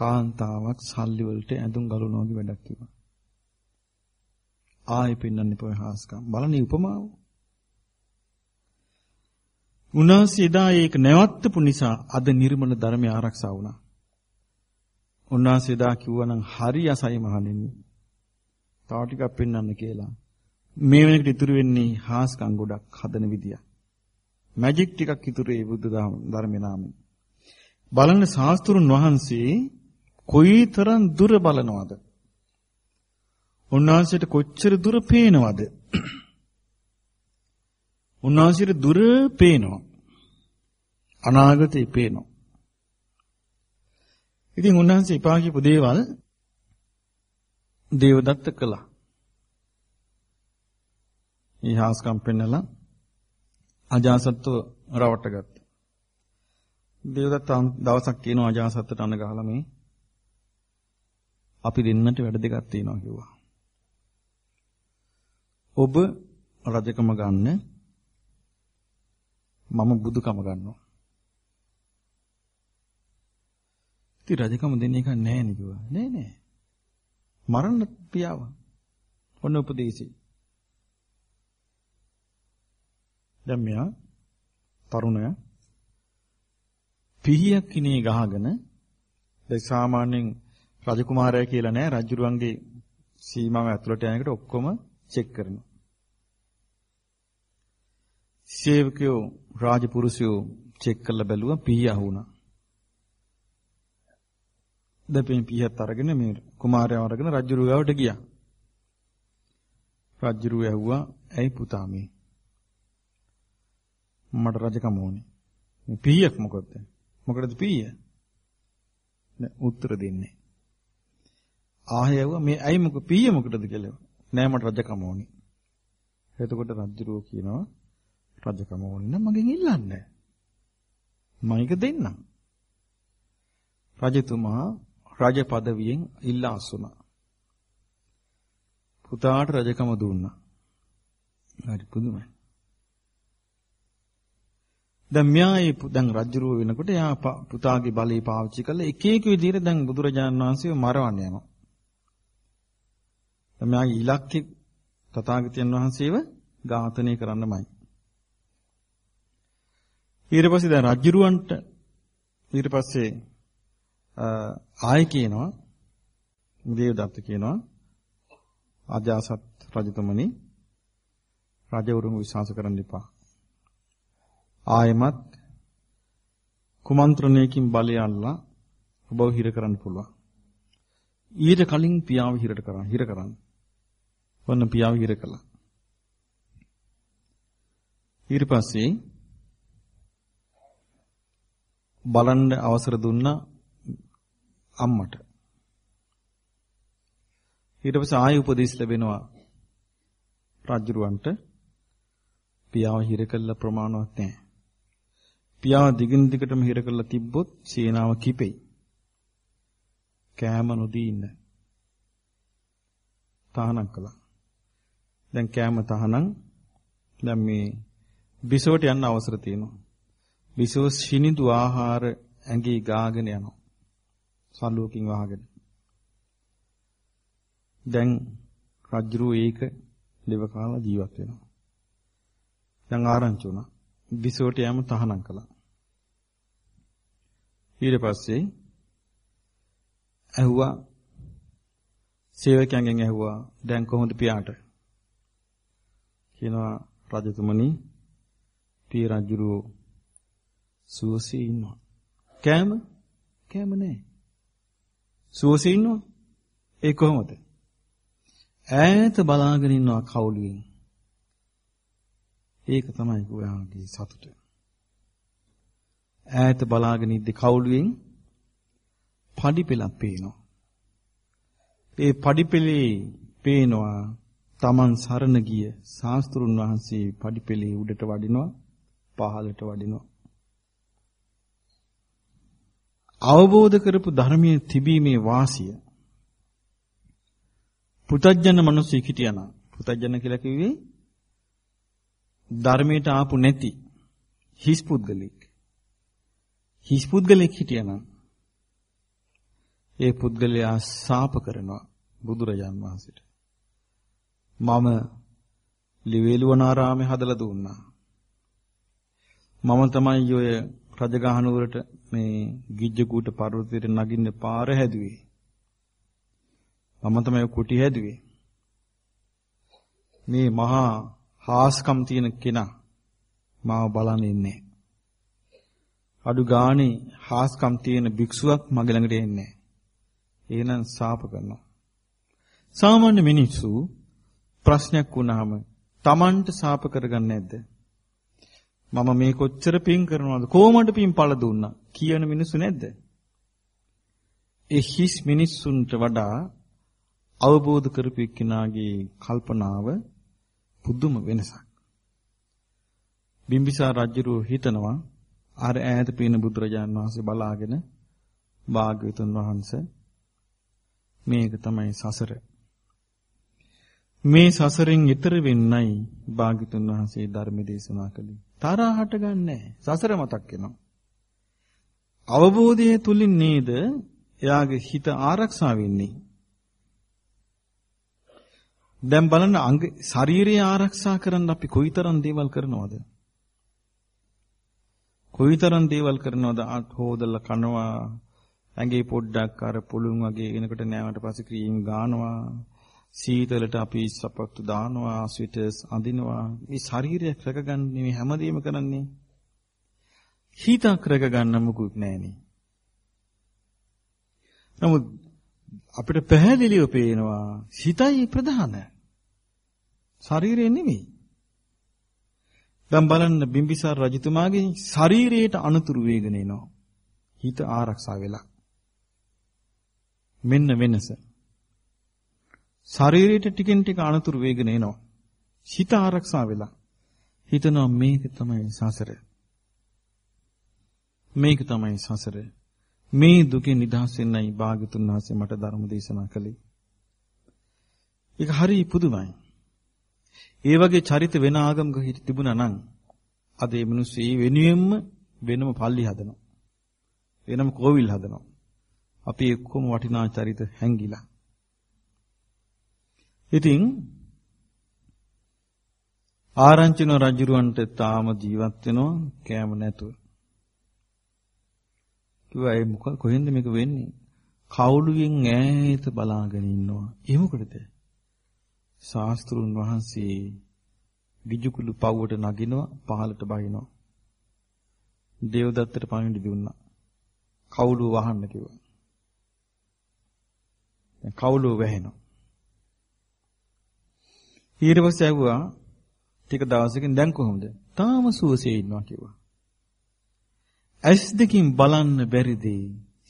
කාන්තාවක් සල්ලි වලට ඇඳුම් ගලවනවා වගේ වැඩක් කිව්වා. ආයෙ පෙන්වන්න එපා හාස්කම්. බලන්න උපමාව. උන්වහන්සේ එදා ඒක නැවත්තපු නිසා අද නිර්මල ධර්මය ආරක්ෂා වුණා. උන්වහන්සේ එදා කිව්වනම් හරි අසයි මහණෙනි. තව ටිකක් පෙන්වන්න කියලා. මේ වෙනකොට ඉතුරු වෙන්නේ හාස්කම් ගොඩක් හදන විදිය. මැජික් ටිකක් ඉතුරු ඒ බුද්ධ ධර්මේ නාමයෙන්. බලන්න ශාස්ත්‍රුන් වහන්සේ කොයිතරම් දුර බලනවද? උන්වහන්සේට කොච්චර දුර පේනවද? උන්වහන්සේට දුර පේනවා. අනාගතේ පේනවා. ඉතින් උන්වහන්සේ ඉපා කියපු දේවල් දේවදත්ත කළා. ඊහාස්කම් පෙන්නලා අජාසත්ව රවට්ට ගත්තා. දේවදත්ත දවසක් කියනවා අජාසත්තට අන ගහලා මේ අපි දෙන්නට වැඩ දෙකක් තියෙනවා කිව්වා. ඔබ රජකම ගන්න මම බුදුකම ගන්නවා. ඉතින් රජකම දෙන්න එක නෑ නේ කිව්වා. නෑ නෑ. මරන්න පියාව. ඔන්න උපදේශي. දැන් මෙයා තරුණය පිහියක් කිනේ ගහගෙන දැන් සාමාන්‍යයෙන් රජකුමාරයා කියලා නෑ රජුරුවන්ගේ සීමාව ඇතුළට යනකොට ඔක්කොම චෙක් කරනවා. සේවකයෝ රාජපුරුෂයෝ චෙක් කරලා බැලුවා පිහිය අහුණා. දැන් පිහියත් අරගෙන මේ කුමාරයාව අරගෙන රජුරුව ගාවට ගියා. රජුරුව ඇහුවා ඇයි පුතා මේ? මට රජකම ඕනේ. මේ පිහියක් මොකද? මොකටද පිහිය? නෑ උත්තර දෙන්නේ. ආයෙ ඇහුවා මේ ඇයි මොක පිහිය මොකටද කියලා. නෑ මට රජකම ඕනේ. එතකොට රජුරුව කියනවා රජකම ඕනේ නම් මගෙන් ඉල්ලන්න. මම ඒක දෙන්නම්. රජතුමා රජ পদවියෙන් ඉල්ලා අසුණා. පුතාට රජකම දුන්නා. හරි පුදුමයි. දැන් මෙයායි දැන් රජුරුව වෙනකොට එයා පුතාගේ බලය පාවිච්චි කරලා එක එක විදිහට දැන් බුදුරජාණන් වහන්සේව මරවන්න යනවා. දැන් මෙයාගේ ඉලක්කය තථාගතයන් වහන්සේව ඝාතනය කරන්නමයි. ඊට පස්සේ දැන් රජුරුවන්ට ඊට පස්සේ ආයෙ කියනවා දේවදත්ත කියනවා අජාසත් රජතුමනි රජවරුන් විශ්වාස කරන්න එපා. ආයෙමත් කුමන්ත්‍රණයකින් බලය අල්ලා ඔබව හිර කරන්න පුළුවන්. ඊට කලින් පියාව හිරට කරන්න හිර කරන්න. වන්න පියාව හිර කළා. ඊට පස්සේ බලන්න අවසර දුන්නා අම්මට. ඊට පස්සේ ආයෙ උපදෙස් ලැබෙනවා රජුරවන්ට පියාව හිර කළ ප්‍රමාණවත් නැහැ. පියාව දිගින් දිගටම හිර කරලා තිබ්බොත් සේනාව කිපෙයි. කෑම නොදී ඉන්න. තහනම් කළා. දැන් කෑම තහනම් දැන් මේ බිසවට යන්න අවසර තියෙනවා. විසෝ සිනිඳු ආහාර ඇඟේ ගාගෙන යනවා. සල්ලුවකින් වහගෙන. දැන් රජ්ජුරුව ඒක දෙව කාලා ජීවත් වෙනවා. දැන් ආරංචි වුණා. විසෝට යෑම තහනම් කළා. ඊට පස්සේ ඇහුවා සේවකයන්ගෙන් ඇහුවා දැන් කොහොමද පියාට? කියනවා රජතුමනි පිය රජුරෝ සුවසේ ඉන්නවා. කෑම? කෑම නෑ. සුවසේ ඉන්නවා. ඒ කොහොමද? ඈත බලාගෙන ඉන්නවා කවුළුවෙන්. ඒක තමයි ඔයාගේ සතුට. ඈත බලාගෙන ඉද්දි කවුළුවෙන් පඩි පෙළක් පේනවා. ඒ පඩි පෙළේ පේනවා Taman සරණ ගිය ශාස්ත්‍රුන් වහන්සේ පඩි පෙළේ උඩට වඩිනවා පහළට වඩිනවා. අවබෝධ කරපු ධර්මයේ තිබීමේ වාසිය පුතජන මිනිස්සෙක් හිටියනම් පුතජන කියලා කිව්වේ ධර්මයට ආපු නැති හිස් පුද්ගලෙක් හිස් පුද්ගලෙක් හිටියනම් ඒ පුද්ගලයා සාප කරනවා බුදුරජාන් වහන්සේට. මම ලිවේලුවනාරාමේ හදලා දුන්නා. මම තමයි ඔය රජගහනුවරට මේ ගිජ්ජකූට පර්වතයට නගින්න පාර හැදුවේ. මම තමයි කුටි හැදුවේ. මේ මහා හාස්කම් තියෙන කෙනා මාව බලන්න ඉන්නේ. අඩු ගානේ හාස්කම් තියෙන භික්ෂුවක් මගේ ළඟට එන්නේ. එහෙනම් සාප කරනවා. සාමාන්‍ය මිනිස්සු ප්‍රශ්නයක් වුණාම Tamanට සාප කරගන්නේ නැද්ද? මම මේ කොච්චර පින් කරනවද කොහොමද පින් පළ දුන්නා කියන මිනිස්සු නැද්ද? ඒ හිස් මිනිස්සුන්ට වඩා අවබෝධ කරපු එක්කෙනාගේ කල්පනාව පුදුම වෙනසක්. බිම්බිසාර රජුරෝ හිතනවා අර ඈත පේන බුදුරජාණන් වහන්සේ බලාගෙන භාග්‍යවතුන් වහන්සේ මේක තමයි සසර. මේ සසරෙන් ඈතර වෙන්නයි භාග්‍යවතුන් වහන්සේ ධර්ම දේශනා කළේ. තරහ හටගන්නේ සසර මතක් වෙනවා. අවබෝධය තුලින් නේද එයාගේ හිත ආරක්ෂා වෙන්නේ. දැන් බලන්න අංග ශරීරය ආරක්ෂා කරන්න අපි කොයිතරම් දේවල් කරනවද? කොයිතරම් දේවල් කරනවද? අත් හොදලා කනවා, ඇඟේ පොඩ්ඩක් අර පුළුන් වගේ එනකොට නෑවට පස්සේ ක්‍රීම් ගානවා. සීතලට අපි සපත්තු දානවා, ස්විටර්ස් අඳිනවා. මේ ශරීරය රැකගන්න මේ හැමදේම කරන්නේ. හිතක් රැකගන්න මොකුත් නෑනේ. නමුත් අපිට පැහැදිලිව පේනවා හිතයි ප්‍රධාන. ශරීරය නෙමෙයි. දැන් බලන්න බිම්බිසාර රජතුමාගේ ශරීරයට අනුතුරු වේගන එනවා. හිත ආරක්ෂා වෙලා. මෙන්න වෙනස. ශරීරයට ටිකෙන් ටික අනුතුරු වේගන එනවා. හිත ආරක්ෂා වෙලා. හිතනවා මේක තමයි සසර. මේක තමයි සසර. මේ දුකෙන් නිදහස් වෙන්නයි භාග්‍යතුන් වහන්සේ මට ධර්ම දේශනා කළේ. ඒක හරි පුදුමයි. ඒ වගේ චරිත වෙන ආගමක හිට තිබුණා නම් අද මේ මිනිස්සු ඒ වෙනුවෙන්ම වෙනම පල්ලි හදනවා. වෙනම කෝවිල් හදනවා. අපි එක්කම වටිනා චරිත හැංගිලා. ඉතින් ආරංචින රජුරවන්ට තාම ජීවත් වෙනවා කෑම නැතුව. කිව්වා ඒ මොකක් කොහෙන්ද මේක වෙන්නේ? කවුළුවෙන් ඈත බලාගෙන ඉන්නවා. ඒ මොකටද? ශාස්ත්‍රුන් වහන්සේ විජුකුළු පවුවට නගිනවා පහලට බහිනවා. දේවදත්තට පණිවිඩ දුන්නා. කවුළුව වහන්න කිව්වා. දැන් කවුළුව වැහෙනවා. ඊට පස්සේ ඇහුවා ටික දවසකින් දැන් කොහොමද? තාම සුවසේ ඉන්නවා කිව්වා. ඇස් දෙකින් බලන්න බැරිද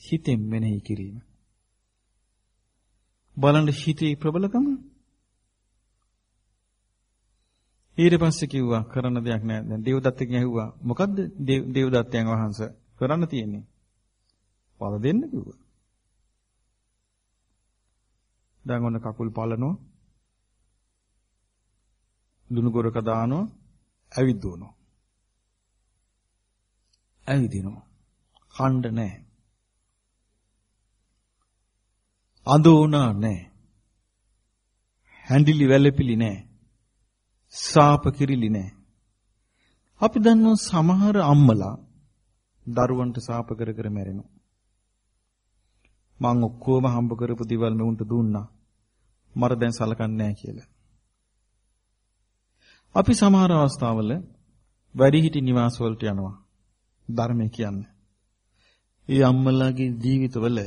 හිතෙන් මෙනෙහි කිරීම. බලන්න හිතේ ප්‍රබලකම. ඊට පස්සේ කිව්වා කරන්න දෙයක් නැහැ. දැන් දේවදත්තගෙන් ඇහුවා මොකද්ද දේවදත්තයන් වහන්සේ කරන්න තියෙන්නේ? පළ දෙන්න කිව්වා. දැන් ඔන්න කකුල් පලනවා. ලුණු ගොරක දානවා. ඇවිද්දවනවා. ඇවිදිනවා. ඛණ්ඩ නැහැ. අඳෝනා නැහැ. හැඬිලි වැළපිලි නැහැ. සාප කිරිලි නැහැ. අපි දන්නවා සමහර අම්මලා දරුවන්ට සාප කර කර මැරෙනවා. මං ඔක්කොම හම්බ කරපු දේවල් මෙවුන්ට දුන්නා. මර දැන් සලකන්නේ නැහැ කියලා. අපි සමහර අවස්ථාවල වැඩිහිටි නිවාස වලට යනවා. ධර්මය කියන්නේ. ඒ අම්මලාගේ ජීවිතවල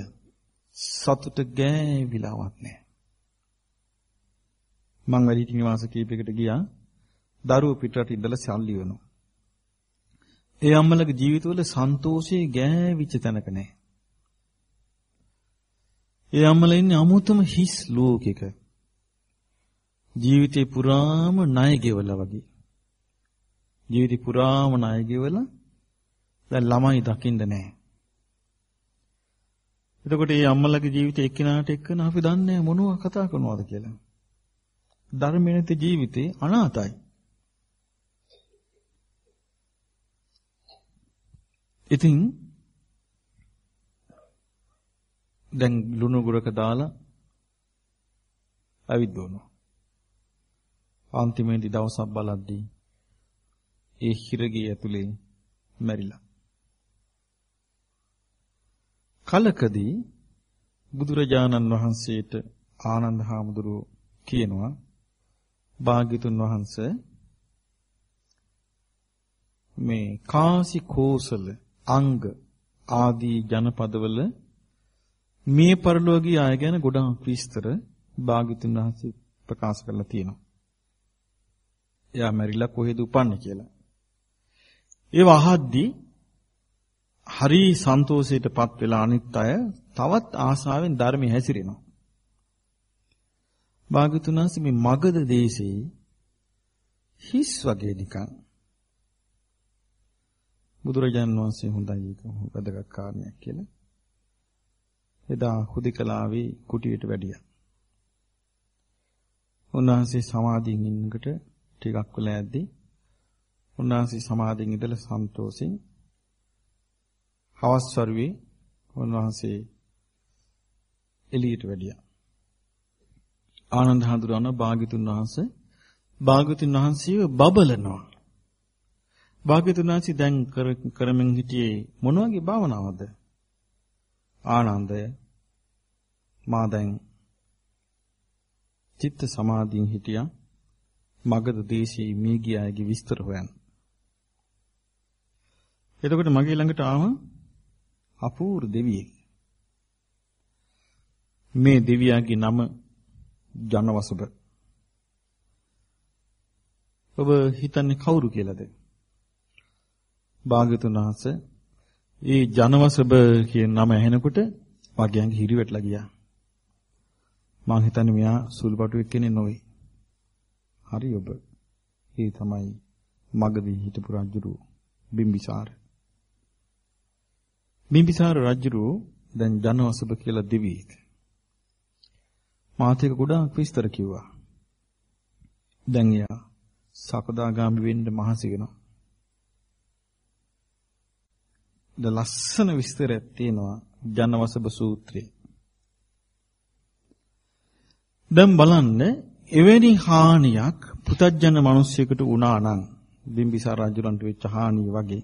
සතුට ගෑවිලාවක් නැහැ. මං වැඩිහිටි නිවාස කීපයකට ගියා. දරුවෝ පිටරට ඉඳලා සල්ලි වෙනවා. ඒ අම්මලාගේ ජීවිතවල සන්තෝෂේ ගෑවිච්ච තැනක නැහැ. ඒ අම්මලා ඉන්නේ අමුතම හිස් ලෝකෙක. ජීවිතේ පුරාම ණය ගෙවලා වගේ. ජීවිතේ පුරාම ණය ගෙවලා දැන් ළමයි දකින්න නැහැ. එතකොට මේ අම්මලගේ ජීවිතේ එක්කිනාට එක්කන අපි දන්නේ මොනවා කතා කරනවද කියලා. ධර්මෙනත ජීවිතේ අනාතයි. ඉතින් දැන් ලුණු ගුරක දාලා ඇවිද්දෝනවා. අන්තිමේදී දවසක් බලද්දී ඒ හිරගේ ඇතුලේ මැරිලා. කලකදී බුදුරජාණන් වහන්සේට ආනන්ද හාමුදුරුවෝ කියනවා භාග්‍යතුන් වහන්සේ මේ කාසි කෝසල අංග ආදී ජනපදවල මේ පරිලෝකීය අය ගැන ගොඩාක් විස්තර භාග්‍යතුන් වහන්සේ ප්‍රකාශ කරලා තියෙනවා. එයා මැරිලා කොහෙද උපන්නේ කියලා. ඒව අහද්දී හරි සන්තෝෂයටපත් වෙලා අනිත් අය තවත් ආසාවෙන් ධර්මයේ හැසිරෙනවා. භාග්‍යතුන් වහන්සේ මේ මගධ දේශේ හිස් වගේ නිකන් බුදුරජාණන් වහන්සේ හොඳයි ඒක වැදගත් කාරණයක් කියලා. එදා හුදිකලාවේ කුටියට වැඩියා. උන්වහන්සේ සමාධියෙන් ඉන්නකොට ටිකක් වෙලා ඇද්දී උන්වහන්සේ සමාධියෙන් ඉඳලා සන්තෝෂෙන් හවස් වරුවේ උන්වහන්සේ එළියට වැඩියා. ආනන්ද හඳුරන භාග්‍යතුන් වහන්සේ භාග්‍යතුන් වහන්සේව බබලනවා. භාග්‍යතුන් වහන්සේ දැන් කරමින් හිටියේ මොන වගේ භාවනාවක්ද? ආනන්දය මා දැන් චිත්ත සමාධියෙන් හිටියා මගධ දේශයේ මේ ගියාගේ විස්තර හොයන්න. එතකොට මගේ ළඟට ආව අපූර්ව දෙවියෙක්. මේ දෙවියාගේ නම ජනවසබ. ඔබ හිතන්නේ කවුරු කියලාද? භාග්‍යතුන් වහන්සේ ඒ ජනවසබ කියන නම ඇහෙනකොට වගයන්ගේ හිරි වැටලා ගියා. මං හිතන්නේ මෙයා සුළුපටු එක්කෙනෙක් නෙවෙයි. හරි ඔබ. ඒ තමයි මගදී හිටපු රජුරු බිම්බිසාර. බිම්බිසාර රජුරු දැන් ජනවසබ කියලා දෙවියෙක්. මාත් එක ගොඩාක් විස්තර කිව්වා. දැන් එයා සකදාගාමි වෙන්න මහන්සි වෙනවා. ද ලස්සන විස්තරයක් තියෙනවා ජනවසබ සූත්‍රයේ. දැන් බලන්න එවැනි හානියක් පුතජන මිනිසෙකුට වුණා නම් බිම්බිසාර රජුලන්ට වෙච්ච හානිය වගේ.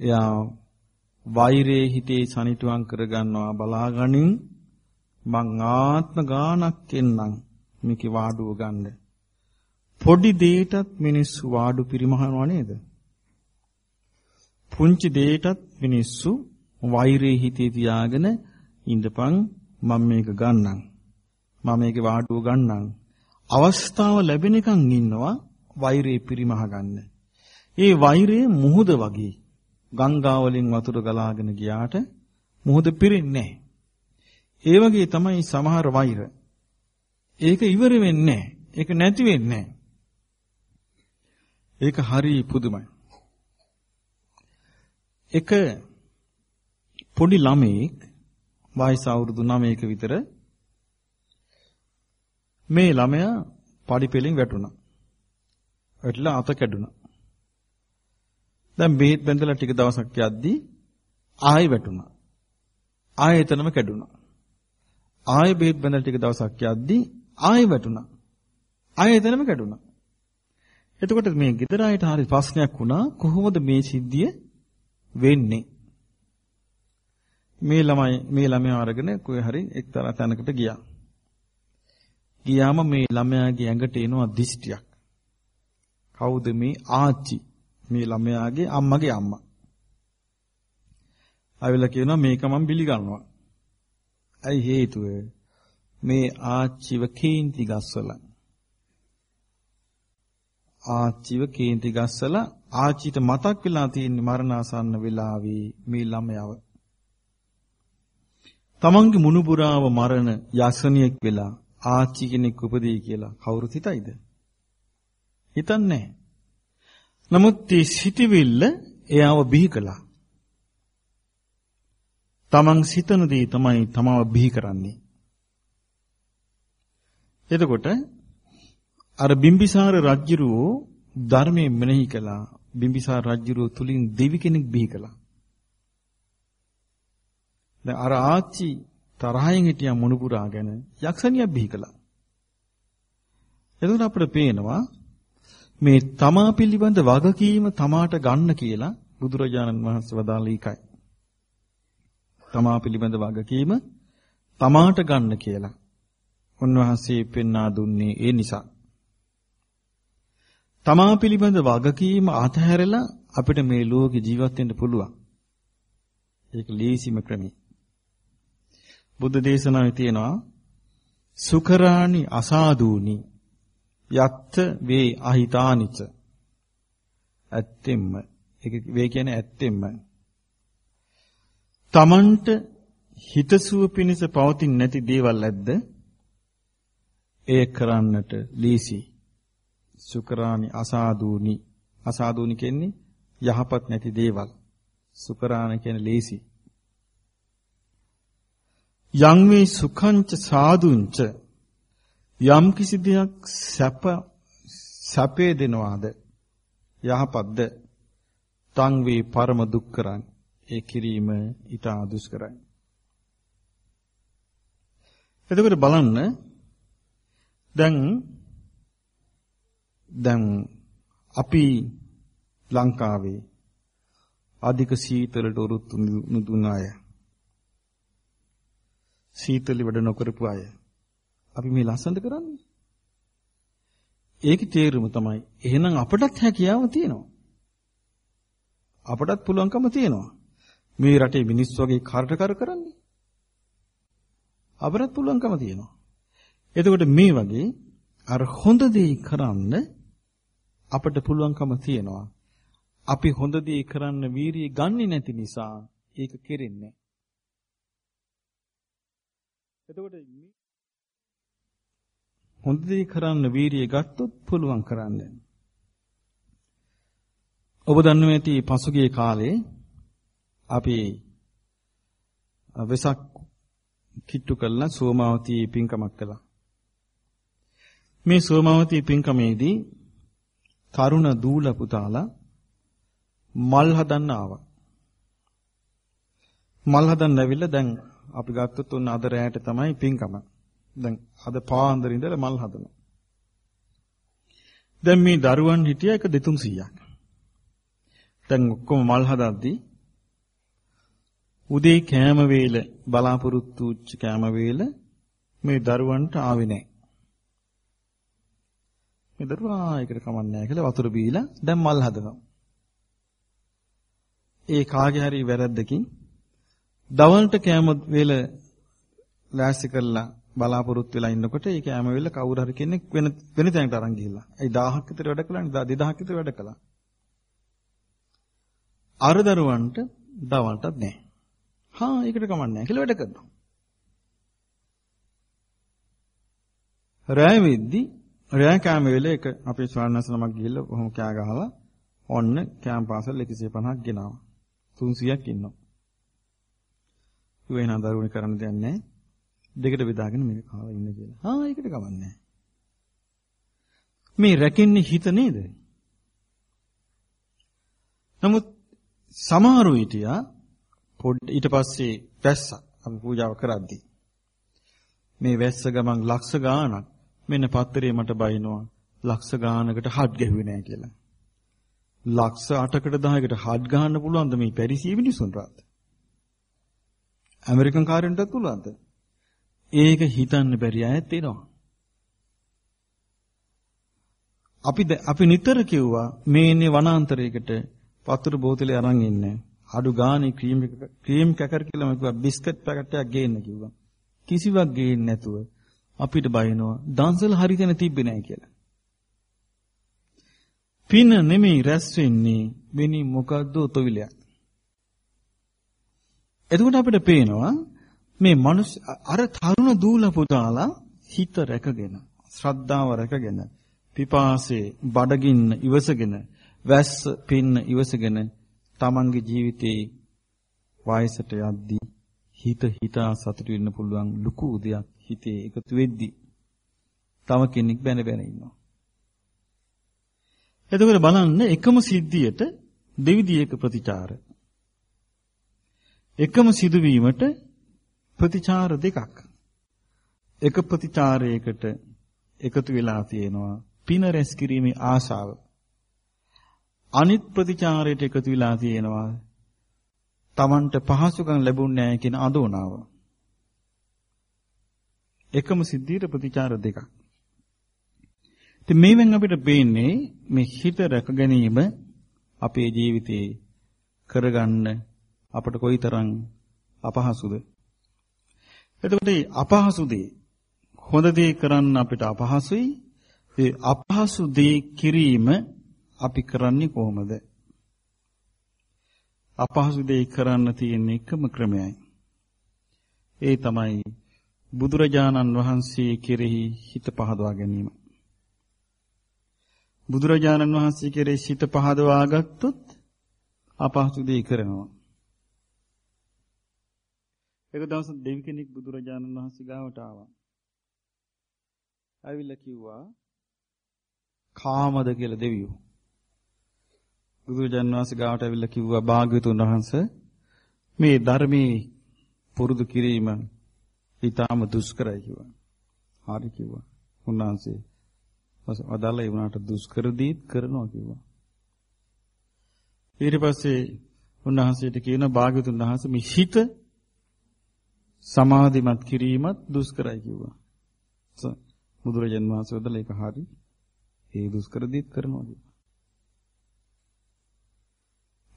එයා වෛරයේ හිතේ සනිටුවම් කරගන්නවා බලාගනින් මං ආත්ම ගානක් එන්නම් මේකේ වාඩුව ගන්න. පොඩි දෙයටත් මිනිස්සු වාඩු පිරිමහනවා නේද? පුංචි දෙයටත් මිනිස්සු වෛරයේ හිතේ තියාගෙන ඉඳපන් මම මේක ගන්නම්. මම මේකේ වාඩුව ගන්නම් අවස්ථාව ලැබෙනකන් ඉන්නවා වෛරේ පිරිමහ ගන්න. ඒ වෛරය මුහුද වගේ ගංගා වලින් වතුර ගලාගෙන ගියාට මුහුද පිරෙන්නේ නැහැ. ඒ වගේ තමයි සමහර වෛර. ඒක ඉවර වෙන්නේ නැහැ. ඒක නැති වෙන්නේ නැහැ. ඒක හරි පුදුමයි. එක පොඩි ළමෙක් වයස අවුරුදු 9ක විතර මේ ළමයා පඩිපෙලින් වැටුණා. වැටිලා අත කැඩුනා. දැන් බෙහෙත් බැඳලා ටික දවසක් යද්දී ආයෙ වැටුණා. ආයෙ එතනම කැඩුනා. ආයෙ බෙහෙත් බැඳලා ටික දවසක් යද්දී ආයෙ වැටුණා. ආයෙ එතනම කැඩුනා. එතකොට මේ ගෙදර අයට හරි ප්‍රශ්නයක් වුණා කොහොමද මේ සිද්ධිය වෙන්නේ? මේ ළමයි මේ ළමයා අරගෙන කොහේ හරි එක්තරා තැනකට ගියා. ගියාම මේ ළමයාගේ ඇඟට එනවා දිෂ්ටියක්. කවුද මේ ආච්චි? මේ ළමයාගේ අම්මගේ අම්මා. ආවිලා කියනවා මේක මම පිළිගන්නවා. ඇයි හේතුව? මේ ආච්චිව කේන්ති ගස්සලා. ආච්චිව කේන්ති ගස්සලා ආච්චිට මතක් වෙලා තියෙන මරණාසන්න වෙලාවේ මේ ළමයව තමන්ගේ මුණුබුරාව මරණ යසනියෙක් වෙලා ආච්චි කෙනෙක් උපදී කියලා කවුරුත් හිතයිද? හිතන්නේ නමුත් මේ සිටිවිල්ල එයාව බිහි කළා. තමන් සිතන දේ තමයි තමව බිහි කරන්නේ. එතකොට අර බිම්බිසාර රජුරෝ ධර්මයේ මෙනෙහි කළා. බිම්බිසාර රජුරෝ තුලින් දෙවි කෙනෙක් බිහි කළා. දැන් අර ආච්චි තරහින් හිටියා මොනුපුරා ගැන යක්ෂණියක් බිහි කළා. එතකොට අපිට පේනවා මේ තමා පිළිබඳ වගකීම තමාට ගන්න කියලා බුදුරජාණන් වහන්සේ වදාළ එකයි. තමා පිළිබඳ වගකීම තමාට ගන්න කියලා. උන්වහන්සේ පෙන්වා දුන්නේ ඒ නිසා. තමා පිළිබඳ වගකීම අතහැරලා අපිට මේ ලෝකේ ජීවත් වෙන්න පුළුවන්. ඒක ලීසිම ක්‍රමයි. බුද්ධ දේශනාවේ තියෙනවා සුකරාණි අසාදූනි යත්ත වේ අහිතානිච. ඇත්තෙම්ම ඒක වේ කියන්නේ ඇත්තෙම්ම තමන්ට හිතසුව පිණිස පවතින නැති දේවල් ඇද්ද? ඒ කරන්නට ලීසි. සුකරාණි අසාදූනි අසාදූනි කියන්නේ යහපත් නැති දේවල්. සුකරාණ කියන්නේ ලීසි. යං වේ සුඛංච සාදුංච යම් කිසි දෙයක් සැප සැපේ දෙනවාද? යහපත්ද? තං වේ පරම දුක්කරං. ඒ කිරීම ඊට දුෂ්කරයි. එතකොට බලන්න. දැන් දැන් අපි ලංකාවේ අධික සීතලට උරුත්තු නුදුන අය සීතලෙ වැඩ නොකරපු අය. අපි මේ ලස්සනද කරන්නේ. ඒකේ තේරුම තමයි එහෙනම් අපටත් හැකියාව තියෙනවා. අපටත් පුළුවන්කම තියෙනවා. මේ රටේ මිනිස් වගේ කරට කර කරන්නේ. අපටත් පුළුවන්කම තියෙනවා. එතකොට මේ වගේ අර හොඳ දේ කරන්න අපට පුළුවන්කම තියෙනවා. අපි හොඳ දේ කරන්න වීරිය ගන්නේ නැති නිසා ඒක කෙරෙන්නේ එතකොට හොඳ දේ කරන්න වීරිය ගත්තොත් පුළුවන් කරන්න. ඔබ දන්නවා ඇති පසුගිය කාලේ අපි වෙසක් කිට්ටු කළා සෝමාවතී පින්කමක් කළා. මේ සෝමාවතී පින්කමේදී තරුණ දූල පුතාලා මල් හදන්න ආවා. මල් හදන්න ඇවිල්ලා දැන් අපි ගත්තොත් උන් අද රැයට තමයි පින්කම. දැන් අද පාන්දර ඉඳලා මල් හදනවා. දැන් මේ දරුවන් හිටියා එක 200ක්. දැන් ඔක්කොම මල් හදද්දී උදේ කෑම වේල බලාපොරොත්තු වෙච්ච කෑම වේල මේ දරුවන්ට ආවේ නැහැ. මේ දරුවා ඒකට කමන්නේ නැහැ කියලා වතුර බීලා දැන් මල් හදනවා. ඒ කාගේ හරි වැරද්දකින් දවල්ට කෑම වේල ලෑස්ති කරලා බලාපොරොත්තු වෙලා ඉන්නකොට ඒ කෑම වේල කවුරු හරි කෙනෙක් වෙන වෙන තැනකට අරන් ගිහිල්ලා. ඒ 1000ක් විතර වැඩ කළානේ 2000ක් විතර වැඩ කළා. අර දරුවන්ට දවල්ටත් නැහැ. හා ඒකට කමන්නේ නැහැ කියලා වැඩ කරනවා. රැය වෙද්දී රෑ කෑම වෙලේ එක අපේ ස්වාමීන් නමක් ගිහිල්ලා කොහොම කෑ ගහලා ඔන්න කෑම පාසල් 150ක් ගෙනාවා. 300ක් ඉන්නවා. ඌ එන දරුවනේ කරන්න දෙයක් නැහැ. දෙකට බෙදාගෙන මේක කාලා ඉන්න කියලා. ආ ඒකට කමන්නේ මේ රැකෙන්නේ හිත නේද? නමුත් සමහරු හිටියා පොඩ් ඊට පස්සේ වැස්සා අපි පූජාව කරද්දී මේ වැස්ස ගමන් ලක්ෂ ගාණක් මෙන්න පත්තරේ මට බයිනවා ලක්ෂ ගානකට හඩ් ගැහුවේ නැහැ කියලා. ලක්ෂ 8කට 10කට හඩ් ගහන්න පුළුවන්ද මේ පැරිසි මිනිසුන්ට? ඇමරිකන් කාරයන්ටත් පුළුවන්ද? ඒක හිතන්න බැරි අයත් එනවා. අපි අපි නිතර කිව්වා මේ ඉන්නේ වනාන්තරයකට වතුර බෝතලේ අරන් ඉන්නේ. අඩු ගානේ ක්‍රීම් ක්‍රීම් කැකර් කියලා මම කිව්වා බිස්කට් පැකට් එකක් ගේන්න කිව්වා. කිසිවක් ගේන්නේ නැතුව අපිට බයිනවා දන්සල හරියටම තිබ්බේ නැහැ කියලා. පින නෙමෙයි රැස් වෙන්නේ වෙනි මොකද්ද තොවිලයක්. එතකොට අපිට පේනවා මේ මනුස්ස අර තරුණ දූල පුතාලා හිත රැකගෙන ශ්‍රද්ධාව රැකගෙන පිපාසයේ බඩගින්න ඉවසගෙන වැස්ස පින්න ඉවසගෙන තමන්ගේ ජීවිතේ වයසට යද්දී හිත හිතා සතුටු වෙන්න පුළුවන් ලুকু දෙයක් හිතේ එකතු වෙද්දි තව කෙනෙක් බැන බැන ඉන්නවා. එතකොට බලන්න එකම සිද්ධියට දෙවිදියක ප්‍රතිචාර. එකම සිදුවීමට ප්‍රතිචාර දෙකක්. එක ප්‍රතිචාරයකට එකතු වෙලා තියෙනවා පින රැස් කිරීමේ ආශාව. අනිත් ප්‍රතිචාරයට එකතු වෙලා තියෙනවා Tamanට පහසුකම් ලැබුන්නේ නැහැ කියන අඳෝනාව. එකම සිද්ධියට ප්‍රතිචාර දෙකක්. ඉතින් මේවෙන් අපිට පේන්නේ මේ හිත රැක ගැනීම අපේ ජීවිතේ කරගන්න අපට කොයිතරම් අපහසුද? එතකොට අපහසු දේ හොඳ දේ කරන්න අපිට අපහසුයි. ඒ අපහසු දේ කිරීම අපි කරන්නේ කොහොමද? අපහසු දේ කරන්න තියෙන එකම ක්‍රමයයි. ඒ තමයි බුදුරජාණන් වහන්සේ කෙරෙහි හිත පහදවා ගැනීම. බුදුරජාණන් වහන්සේ කෙරෙහි හිත පහදවා ගත්තොත් අපහසු දේ කරනවා. එක දවසක් දෙවි කෙනෙක් බුදුරජාණන් වහන්සේ ගාවට ආවා. ඇවිල්ලා කිව්වා කාමද කියලා දෙවියෝ. බුදුරජාණන් වහන්සේ ගාවට ඇවිල්ලා කිව්වා භාග්‍යවතුන් වහන්සේ මේ ධර්මයේ පුරුදු කිරීම ඊටාම දුෂ්කරයි කිව්වා. හරි කිව්වා. උන්වහන්සේ වදාලා ඒ වුණාට දුෂ්කර දීත් කරනවා කිව්වා. ඊට පස්සේ උන්වහන්සේට කියන භාග්‍යවතුන් වහන්සේ මේ හිත සමාධිමත් කිරීමත් දුෂ්කරයි කිව්වා. බුදුරජාන් වහන්සේ වදලා ඒක හරි. ඒ දුෂ්කර දීත් කරනවා කිව්වා.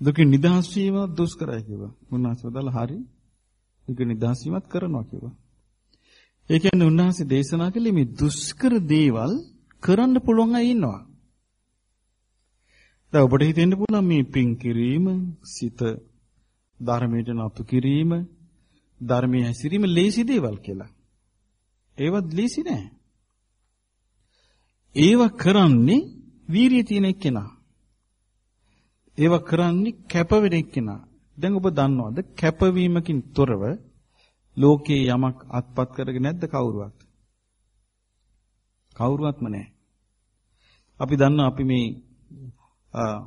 දුක නිදහස් වීම දුෂ්කරයි කිව්වා. උන්වහන්සේ වදලා හරි. දුක නිදහස් වීමත් කරනවා කිව්වා. ඒ කියන්නේ උන්වහන්සේ දේශනා කළේ මේ දුෂ්කර දේවල් කරන්න පුළුවන් අය ඉන්නවා. දැන් ඔබට හිතෙන්න පුළුවන් මේ පින් කිරීම, සිත ධර්මයට නතු කිරීම, ධර්මයේ හැසිරීම ලේසි දේවල් කියලා. ඒවත් ලේසි නෑ. ඒව කරන්නේ වීරිය තියෙන එක්කෙනා. ඒව කරන්නේ කැප වෙන එක්කෙනා. දැන් ඔබ දන්නවද කැපවීමකින් තොරව ලෝකේ යමක් අත්පත් කරගෙන නැද්ද කවුරුවත්? කවුරුවත්ම නැහැ. අපි දන්නා අපි මේ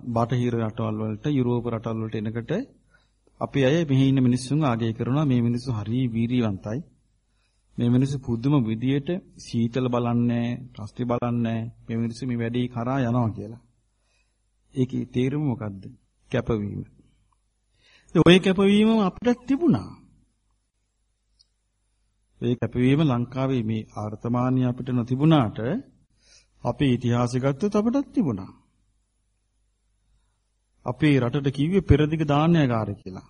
බටහිර රටවල් වලට යුරෝප රටවල් වලට එනකොට අපි අය මෙහි ඉන්න මිනිස්සුන් ආගය කරනවා මේ මිනිස්සු හරි වීරියවන්තයි. මේ මිනිස්සු පුදුම විදියට සීතල බලන්නේ, රස්ති බලන්නේ, මේ මිනිස්සු මේ වැඩේ කරා යනවා කියලා. ඒකේ තේරුම මොකද්ද? කැපවීම. ඔය කැපවීම අපිට තිබුණා. ඒ කැපවීම ලංකාවේ මේ ආර්තමානිය අපිට නොතිබුණාට අපේ ඉතිහාසය ගත්තොත් අපිටත් තිබුණා. අපේ රටට කිව්වේ පෙරදිග දාන්‍යකාරය කියලා.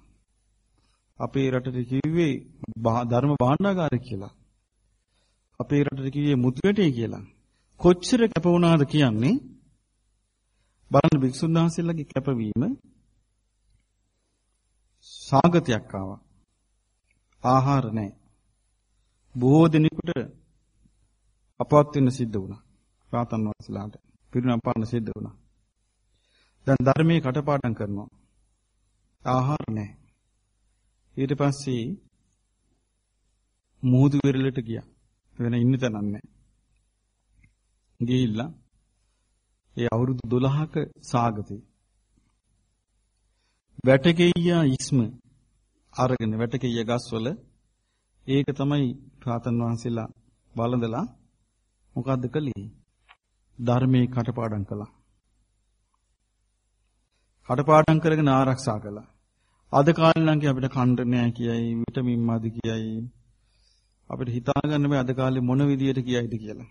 අපේ රටට කිව්වේ ධර්ම භාණ්ඩාගාරය කියලා. අපේ රටට කිව්වේ මුතුවැටේ කියලා. කොච්චර කැප වුණාද කියන්නේ බලන්න භික්ෂුන් වහන්සේලාගේ කැපවීම සාගතයක් ආවා. ආහාර නැහැ. බොහෝ දිනෙකට අපවත් වෙන්න සිද්ධ වුණා. රාතන් වහන්සේලාට පිරිනම් පාන්න සිද්ධ වුණා. දැන් ධර්මයේ කටපාඩම් කරනවා. ආහාර නැහැ. ඊට පස්සේ මුහුදු වෙරළට ගියා. වෙන ඉන්න තැනක් නැහැ. ගිහිල්ලා ඒ අවුරුදු 12ක සාගතේ වැටකෙయ్యා ඉස්ම අරගෙන වැටකෙయ్యා ගස්වල ඒක තමයි රාතන් වහන්සේලා බලඳලා මොකද්ද කළේ ධර්මයේ කටපාඩම් කළා කටපාඩම් කරගෙන ආරක්ෂා කළා. අද කාලේ නම් අපිට කණ්ඩ නෑ කියයි, විටමින් මදි කියයි. අපිට හිතා ගන්න බෑ අද කාලේ මොන විදියට කියයිද කියලා.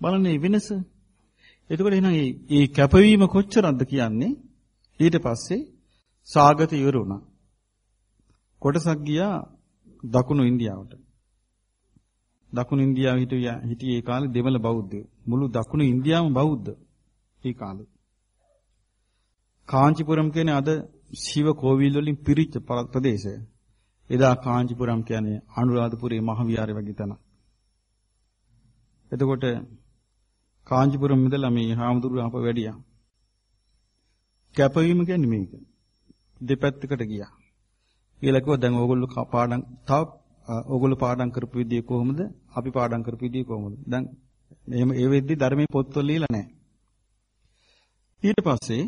බලන්න මේ වෙනස. එතකොට එහෙනම් මේ කැපවීම කොච්චරක්ද කියන්නේ? ඊට පස්සේ සාගත ඉවර වුණා. කොටසක් ගියා දකුණු ඉන්දියාවට. දකුණු ඉන්දියාව හිටිය හිටියේ ඒ කාලේ දෙමළ බෞද්ධයෝ. මුළු දකුණු ඉන්දියාවම බෞද්ධ. ඒ කාලේ. කාංචිපුරම් කියන්නේ අද ශිව කෝවිල් වලින් පිරිච්ච ප්‍රදේශය. එදා කාංචිපුරම් කියන්නේ අනුරාධපුරයේ මහ විහාරය වගේ තැනක්. එතකොට කාංචිපුරම් ඉඳලා මේ හාමුදුරුවෝ අප වැඩියා. කැපවීම කියන්නේ මේක. දෙපැත්තකට ගියා. කියලා කිව්වා දැන් ඕගොල්ලෝ පාඩම් තව ඕගොල්ලෝ පාඩම් කරපු විදිය කොහොමද? අපි පාඩම් කරපු විදිය කොහොමද? දැන් එහෙම ඒ වෙද්දි ධර්මයේ පොත්වල ලියලා නැහැ. ඊට පස්සේ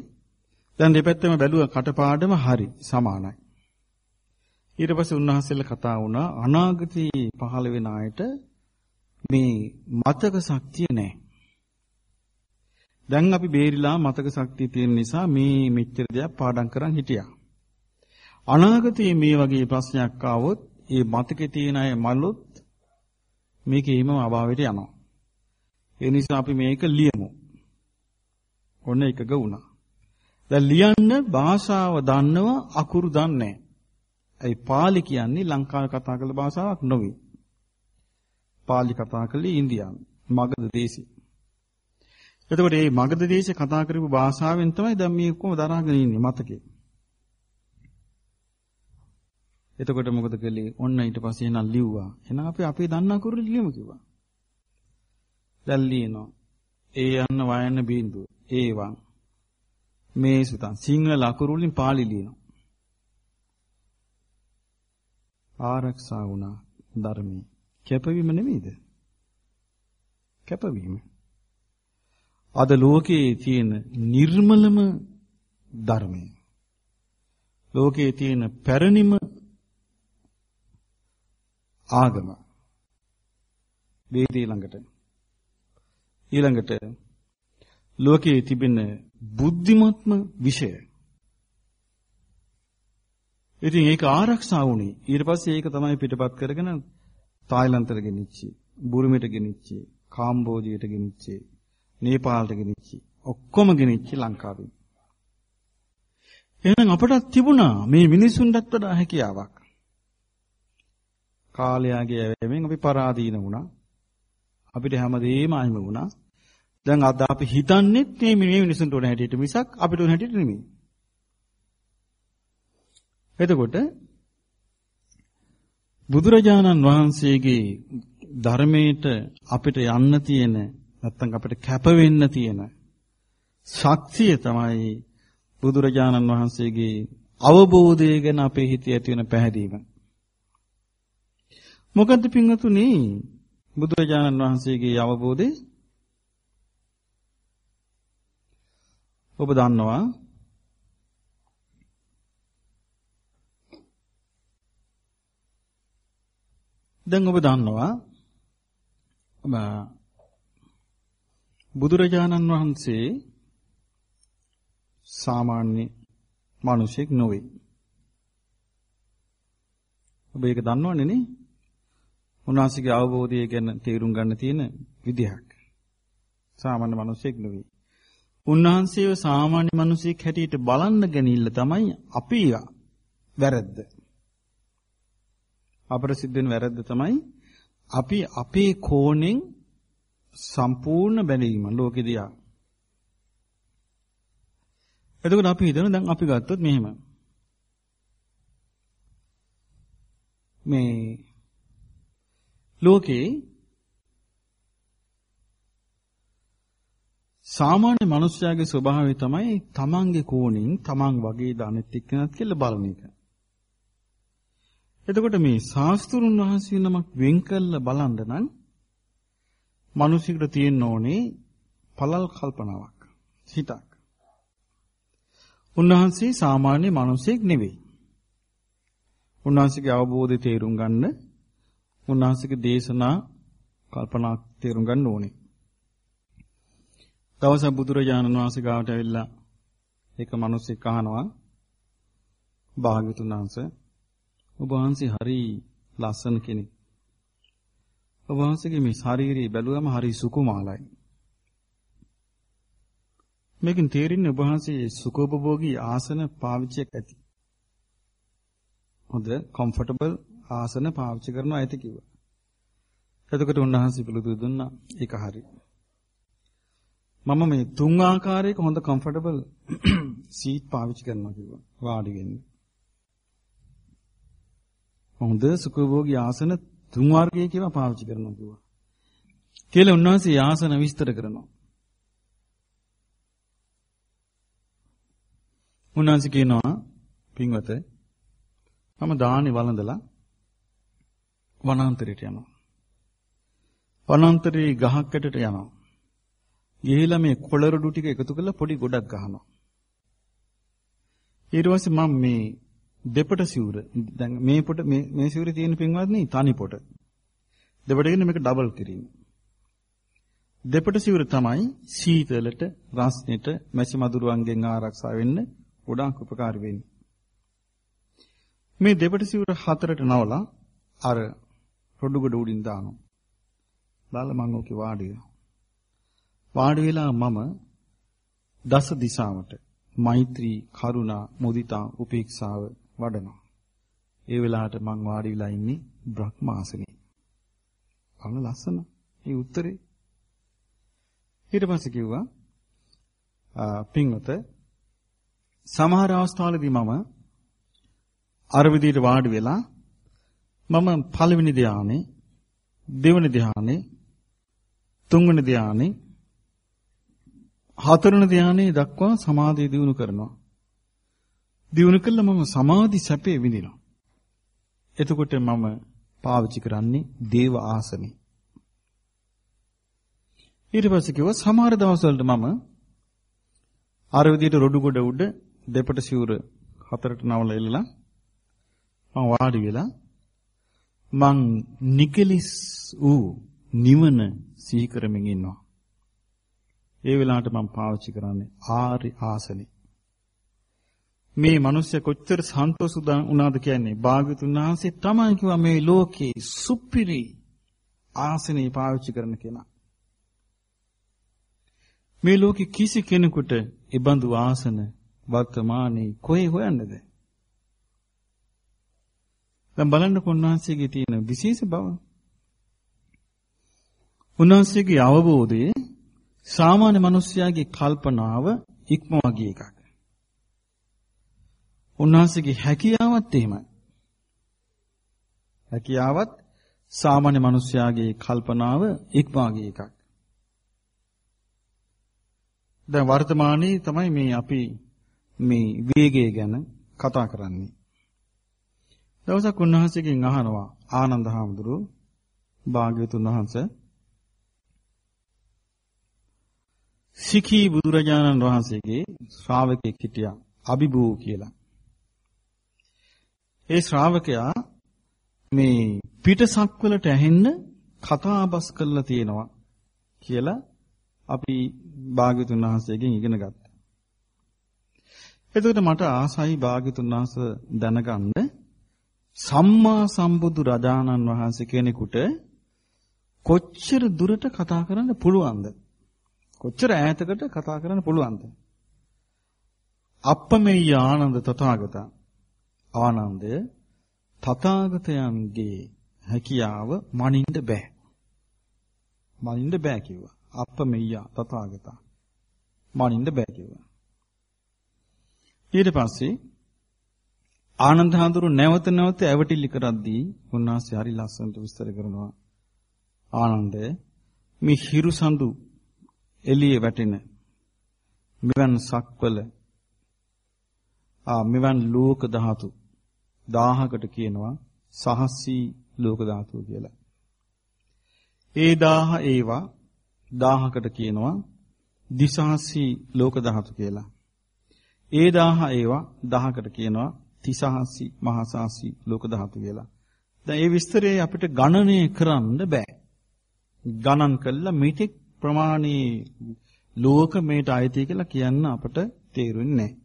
දැන් දෙපැත්තම බැලුවා කටපාඩම හරි සමානයි. ඊට පස්සේ උන්වහන්සේලා කතා වුණා අනාගතේ පහළ වෙන අයට මේ මතක ශක්තිය නැහැ. දැන් අපි බේරිලා මතක ශක්තිය තියෙන නිසා මේ මෙච්චර දෙයක් පාඩම් කරන් හිටියා. අනාගතයේ මේ වගේ ප්‍රශ්නයක් ආවොත් ඒ මතකේ තියෙන අය මල්ලොත් මේකේ හිමම අභාවයට යනවා. ඒ නිසා අපි මේක ලියමු. ඔන්න එකක වුණා. දැන් ලියන්න භාෂාව දන්නව අකුරු දන්නේ නැහැ. පාලි කියන්නේ ලංකාවේ කතා කරන භාෂාවක් නෙවෙයි. පාලි කතා කළේ ඉන්දියාවේ මගධ දේශේ. එතකොට මේ මගධ දේශේ කතා කරපු භාෂාවෙන් තමයි දැන් මේ ඔක්කොම දරාගෙන ඉන්නේ මතකේ. එතකොට මොකද කළේ? ඔන්න ඊට පස්සේ එනවා ලිව්වා. එහෙනම් අපි අපේ දන්නා කුරුළු ලියමු කිව්වා. දැන් ලියනවා. ඒ යන්න වයන්න බින්දුව. ඒවන්. මේ සුතන් සිංහල අකුරු වලින් පාලි ලියනවා. ආරක්ෂා වුණා ධර්මයේ. කැපවීම නෙමෙයිද? කැපවීම. අද ලෝකයේ තියෙන නිර්මලම ධර්මය. ලෝකයේ තියෙන පැරණිම ආගම. වේදී ළඟට. ඊළඟට ලෝකයේ තිබෙන බුද්ධිමත්ම විෂය. ඉතින් ඒක ආරක්ෂා වුණේ. ඊට පස්සේ ඒක තමයි පිටපත් කරගෙන තායිලන්තයට ගෙනිච්චි, බුරුමෙට ගෙනිච්චි, කාම්බෝජියට ගෙනිච්චි, නේපාලට ගෙනිච්චි. ඔක්කොම ගෙනිච්චි ලංකාවෙන්. එහෙනම් අපටත් තිබුණා මේ මිනිසුන්ටත් වඩා හැකියාවක්. කාලයාගේ ඇවෑමෙන් අපි පරාදීන වුණා. අපිට හැමදේම අහිමි වුණා. දැන් අද අපි හිතන්නේ මේ මේ මිනිසුන්ට ඕන හැටියට මිසක් අපිට ඕන හැටියට නෙමෙයි. එතකොට බුදුරජාණන් වහන්සේගේ ධර්මයට අපිට යන්න තියෙන නැත්තම් අපිට කැප වෙන්න තියෙන ශක්තිය තමයි බුදුරජාණන් වහන්සේගේ අවබෝධය ගැන අපේ හිතේ ඇති වෙන පැහැදීම. මොකද්ද පින්වතුනි බුදුරජාණන් වහන්සේගේ අවබෝධය ඔබ දන්නවා දැන් ඔබ දන්නවා බුදුරජාණන් වහන්සේ සාමාන්‍ය මිනිසෙක් නොවේ. ඔබ ඒක දන්නවනේ නේ? උන්වහන්සේගේ අවබෝධය ගැන තේරුම් ගන්න තියෙන විදිහක්. සාමාන්‍ය මිනිසෙක් නෙවෙයි. උන්වහන්සේව සාමාන්‍ය මිනිසෙක් හැටියට බලන්න ගැනීම තමයි අපි වැරද්ද. අපට සිද්ධ වෙන වැරද්ද තමයි අපි අපේ කෝණෙන් සම්පූර්ණ බැලීම ලෝකෙ දිහා. එතකොට අපි හිතන දැන් අපි ගත්තොත් මෙහෙම. මේ ලෝකේ සාමාන්‍ය මිනිස්යාගේ ස්වභාවය තමයි තමන්ගේ කෝණින් තමන් වගේ දානෙත් එක්කනත් කියලා බලන එක. එතකොට මේ ශාස්ත්‍රුන් වහන්සේ නමක් වෙන් කළ බලන්න නම් මිනිසෙකුට තියෙන්න ඕනේ පළල් කල්පනාවක් හිතක්. උන්වහන්සේ සාමාන්‍ය මිනිසෙක් නෙවෙයි. උන්වහන්සේගේ අවබෝධය තේරුම් ගන්න උන්වහන්සේගේ දේශනා කල්පනා තේරුම් ගන්න ඕනේ. දවසක් බුදුරජාණන් වහන්සේ ගාවට ඇවිල්ලා එක මිනිහෙක් අහනවා භාග්‍යතුන් වහන්සේ ඔබ වහන්සේ හරි ලස්සන කෙනෙක්. ඔබ වහන්සේගේ මේ ශාරීරිය බැලුවම හරි සුකුමාලයි. මේකෙන් තේරෙන්නේ ඔබ වහන්සේ සුඛෝපභෝගී ආසන පාවිච්චියක් ඇති. හොඳ කම්ෆර්ටබල් ආසන පාවිච්චි කරනවා ඇති කිව්වා. එතකොට උන්වහන්සේ පිළිතුරු දුන්නා ඒක හරි. මම මේ තුන් ආකාරයක හොඳ කම්ෆර්ටබල් සීට් පාවිච්චි කරනවා කිව්වා. වාඩි වෙන්න. හොඳ සුඛභෝගී ආසන තුන් වර්ගයේ කියලා පාවිච්චි කරනවා කිව්වා. කියලා උන්වහන්සේ ආසන විස්තර කරනවා. උන්වහන්සේ කියනවා පින්වත මම දානි වළඳලා වනාන්තරයට යනවා. වනාන්තරයේ ගහකටට යනවා. ගිහිලා මේ කොළරඩු ටික එකතු කරලා පොඩි ගොඩක් ගහනවා. ඊට පස්සේ මම මේ දෙපට සිවුර. දැන් මේ පොට මේ මේ සිවුරේ තියෙන පින්වත්නි තනි පොට. දෙපට කියන්නේ මේක ඩබල් කිරීම. දෙපට සිවුර තමයි සීතලට, රස්නෙට, මැසි මදුරුවන්ගෙන් ආරක්ෂා වෙන්න ගොඩාක් උපකාරී වෙන්නේ. මේ දෙපට සිවුර හතරට නවලා අර රොඩුගඩ උඩින් දානවා. දාලා මම ඕකේ වාඩි වෙනවා. වාඩි වෙලා මම දස දිශාවට මෛත්‍රී, කරුණා, මුදිතා, උපේක්ෂාව වඩනවා. ඒ වෙලාවට මං වාඩි වෙලා ඉන්නේ බ්‍රහ්මාසනේ. අන්න ලස්සන. මේ උත්තරේ. ඊට පස්සේ කිව්වා පින්වත සමහර අවස්ථාවලදී මම අර විදිහට වාඩි වෙලා මම පළවෙනි ධානයේ දෙවෙනි ධානයේ තුන්වෙනි ධානයේ හතරවෙනි ධානයේ දක්වා සමාධිය දිනු කරනවා. දිනු කළා මම සමාධි සැපේ විඳිනවා. එතකොට මම පාවිච්චි කරන්නේ දේව ආසනේ. ඊට පස්සේ කිව්වා සමහර දවස්වලට මම අර විදිහට රොඩු ගොඩ උඩ දෙපට සිවුර හතරට නවල එල්ලලා මම වාඩි වෙලා මං නිකලිස් වූ නිවන සිහි කරමින් ඉන්නවා. ඒ වෙලාවට මම පාවිච්චි කරන්නේ ආරි ආසනේ. මේ මිනිස්සු කොච්චර සන්තෝෂුදා වුණාද කියන්නේ භාග්‍යතුන් වහන්සේ තමයි කිව්වා මේ ලෝකේ සුපිරි ආසනේ පාවිච්චි කරන කෙනා. මේ ලෝකේ කිසි කෙනෙකුට ඉබඳු ආසන වර්තමානයේ කොහේ හොයන්නද? දැන් බලන්න උන්වහන්සේගේ තියෙන විශේෂ බව. උන්වහන්සේගේ අවබෝධයේ සාමාන්‍ය මිනිස්යාගේ කල්පනාව ඉක්මවා ගිය එකක්. උන්වහන්සේගේ හැකියාවත් එහෙමයි. හැකියාවත් සාමාන්‍ය මිනිස්යාගේ කල්පනාව ඉක්මවා ගිය එකක්. දැන් වර්තමානයේ තමයි මේ අපි මේ වේගය ගැන කතා කරන්නේ. දවසක් උන්වහන්සේගෙන් අහනවා ආනන්ද හාමුදුරුවෝ භාග්‍යවතුන් වහන්සේ සිඛී බුදුරජාණන් වහන්සේගේ ශ්‍රාවකෙක් හිටියා අබිබූ කියලා. ඒ ශ්‍රාවකයා මේ පිටසක්වලට ඇහෙන්න කතාබස් කරලා තියෙනවා කියලා අපි භාග්‍යතුන් වහන්සේගෙන් ඉගෙන ගත්තා. එතකොට මට ආසයි භාග්‍යතුන් වහන්සේ දැනගන්න සම්මා සම්බුදු රජාණන් වහන්සේ කෙනෙකුට කොච්චර දුරට කතා කරන්න පුළුවන්ද? කොච්චර ඈතකට කතා කරන්න පුළුවන්ද? අප්පමෙය්‍ය ආනන්ද තථාගත ආනන්දය තථාගතයන්ගේ හැකියාව මනින්න බෑ. මනින්න බෑ කිව්වා. අප්පමෙය්‍ය තථාගත. මනින්න බෑ කිව්වා. ඊට පස්සේ ආනන්ද හඳුරු නැවත නැවත ඇවටිලි කරද්දී උන්වහන්සේ හරි ලස්සනට විස්තර කරනවා. ආනන්දය මේ හිරු සඳු එළියේ වැටෙන මෙවන් සක්වල ආ මෙවන් ලෝක ධාතු 1000කට කියනවා සහස්සී ලෝක ධාතුව කියලා. ඒ 1000 ඒවා 1000කට කියනවා දිසහස්සී ලෝක ධාතු කියලා. ඒ 1000 ඒවා 1000කට කියනවා තිසහස්සී මහසහස්සී ලෝක ධාතු කියලා. දැන් මේ විස්තරේ අපිට ගණනය කරන්න බෑ. ගණන් කළා මෙතෙක් ප්‍රමාණී ලෝක මේට අයිති කියලා කියන්න අපට තේරුන්නේ නැහැ.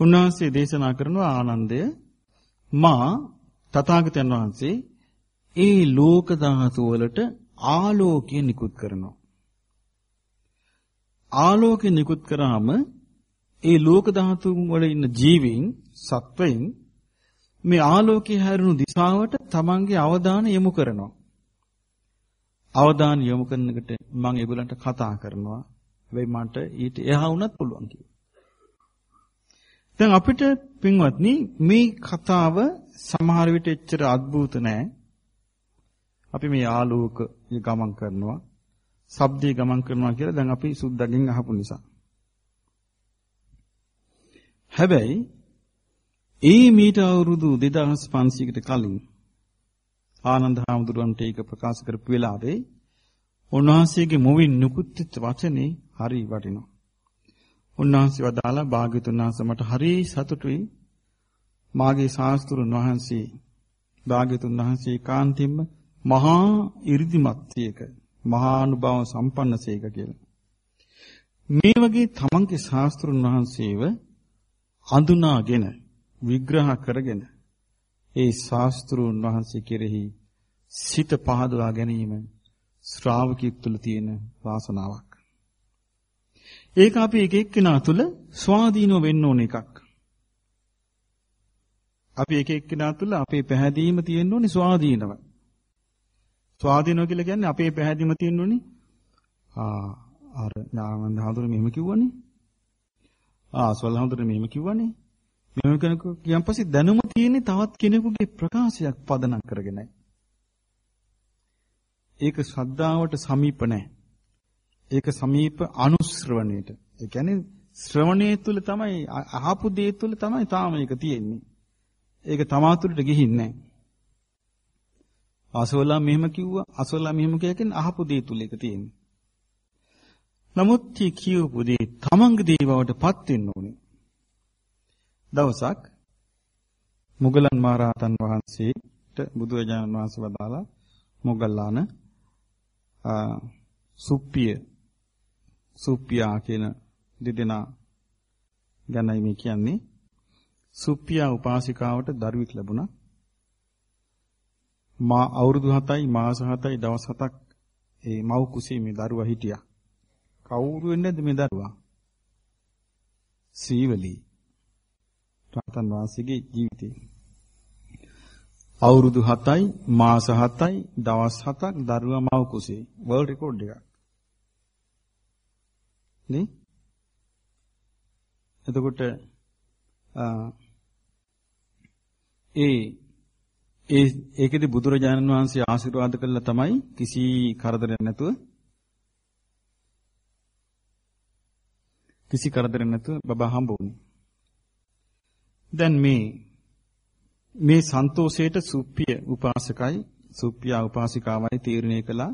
උන්වහන්සේ දේශනා කරනවා ආනන්දය මා තථාගතයන් වහන්සේ ඒ ලෝක ධාතු වලට ආලෝකය නිකුත් කරනවා. ආලෝකය නිකුත් කරාම ඒ ලෝක ධාතුන් වල ඉන්න ජීවීන් සත්වයින් මේ ආලෝකය හැරුණු දිශාවට තමන්ගේ අවධානය යොමු කරනවා. අවධානය යොමු කරනකොට මම ඒගොල්ලන්ට කතා කරනවා. වෙයි මට ඊට එහා වුණත් පුළුවන් කියලා. දැන් අපිට පින්වත්නි මේ කතාව සමහර විට එච්චර අద్భుත නෑ. අපි මේ ආලෝක ගමන් කරනවා, ශබ්දයේ ගමන් කරනවා කියලා දැන් අපි සුද්දගෙන් අහපු නිසා. හැබැයි ඒ මීට අවුරුදු 2500කට කලින් ආනන්ද හාමුදුරුවන්ට ඒක ප්‍රකාශ කරපු වෙලාවේ උන්වහන්සේගේ මුවින් නුකුත්ච්ච වචනේ හරි වටිනවා. උන්වහන්සේ වදාලා භාග්‍යතුන් වහන්සේ මට හරි සතුටුයි. මාගේ ශාස්ත්‍රුන් වහන්සේ භාග්‍යතුන් වහන්සේ කාන්තිම්ම මහා 이르දිමත්තියක මහා අනුභව සම්පන්නසේක කියලා. මේ වගේ තමන්ගේ ශාස්ත්‍රුන් වහන්සේව අඳුනාගෙන විග්‍රහ කරගෙන ඒ ශාස්ත්‍රුන් වහන්සේ කෙරෙහි සිත පහදවා ගැනීම ශ්‍රාවකෙක් තුළ තියෙන වාසනාවක්. ඒක අපි එක එක්කෙනා තුළ ස්වාධීනව වෙන්න ඕන එකක්. අපි එක එක්කෙනා තුළ අපේ පැහැදීම තියෙන්න ඕනේ ස්වාධීනව. ස්වාධීනව කියලා කියන්නේ අපේ පැහැදීම තියෙන්න ඕනේ. ආ අර ඥානන්ද හඳුර මෙහෙම කිව්වනේ. ආ සවල් හඳුර මෙහෙම කිව්වනේ. මෙහෙම කෙනෙකු කියන් පස්සේ දැනුම තියෙන්නේ තවත් කෙනෙකුගේ ප්‍රකාශයක් පදනම් කරගෙනයි. ඒක ශ්‍රද්ධාවට සමීප නැහැ. ඒක සමීප අනුශ්‍රවණයට. ඒ කියන්නේ ශ්‍රවණයේ තුල තමයි අහපු දේ තුල තමයි තාම ඒක තියෙන්නේ. ඒක තමා තුළට ගිහින් නැහැ. අසෝලා මෙහෙම කිව්වා අසෝලා මෙහෙම කියන්නේ අහපු දේ තුල ඒක තියෙන්නේ. නමුත් කියපු දේ තමන්ගේ දේ බවට පත් වෙන්න ඕනේ. දවසක් මුගලන් මහරහතන් වහන්සේට බුදුරජාණන් වහන්සේ වදාලා මොග්ගල්ලාන සුප්පිය සුප්පියා කියන දෙදෙනා ගැනයි මේ කියන්නේ. සුප්පියා උපාසිකාවට දරුවෙක් ලැබුණා. මා අවුරුදු 7යි මාස 7යි දවස් 7ක් ඒ මව් කුසේ මේ දරුවා හිටියා. කවුරු වෙන්නේද මේ දරුවා? සීවලී. රහතන් වහන්සේගේ ජීවිතේ. අවුරුදු 7යි මාස 7යි දවස් 7ක් දරුවා මව කුසේ. වර්ල්ඩ් රෙකෝඩ් එකක්. නේ? එතකොට ඒ ඒ ඒකෙදි බුදුරජාණන් වහන්සේ ආශිර්වාද කළා තමයි කිසි කරදරයක් නැතුව කිසි කරදරයක් නැතුව බබා හම්බ වුණේ. දැන් මේ මේ සන්තෝෂයට සුප්පිය උපාසකයි සුප්පියා උපාසිකාවයි තීරණය කළා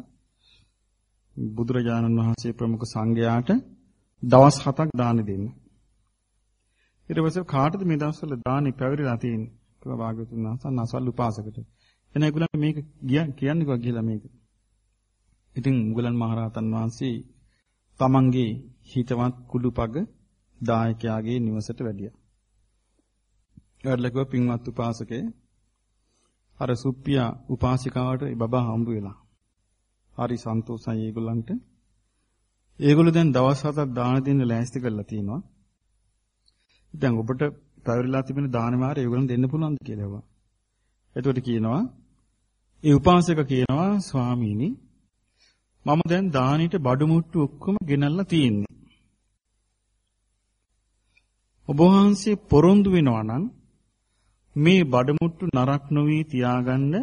බුදුරජාණන් වහන්සේ ප්‍රමුඛ සංඝයාට දවස් 7ක් දාන දෙන්න. ඊට පස්සේ කාටද මේ දවස්වල දානි පැවරිලා තියෙන්නේ? කියලා භාග්‍යවතුන් වහන්සේ නසල් උපාසකට. එන ඒගොල්ලන් මේක කියන්නේ කොහොමද කියලා මේක. ඉතින් මුගලන් මහරහතන් වහන්සේ තමන්ගේ හිතවත් කුළුපග දායකයාගේ නිවසට වැඩියා. වැඩලකව පින්වත් උපාසකේ අර සුප්පියා උපාසිකාවට බබා හම්බ වෙලා. හරි සන්තෝෂයි ඒගොල්ලන්ට. ඒගොල්ලෝ දැන් දවස් හතක් දාන දෙන්න ලෑස්ති කරලා තිනවා. දැන් ඔබට පැවරිලා තිබෙන දානමාරය ඒගොල්ලන් දෙන්න පුළුවන්ද කියලා ඇහුවා. එතකොට කියනවා ඒ උපාසක කියනවා ස්වාමීනි මම දැන් දානෙට බඩු මුට්ටු ඔක්කොම ගෙනල්ලා තියෙන්නේ. ඔබ වහන්සේ පොරොන්දු වෙනවා නම් මේ බඩමුට්ටු නරක් නොවි තියාගන්න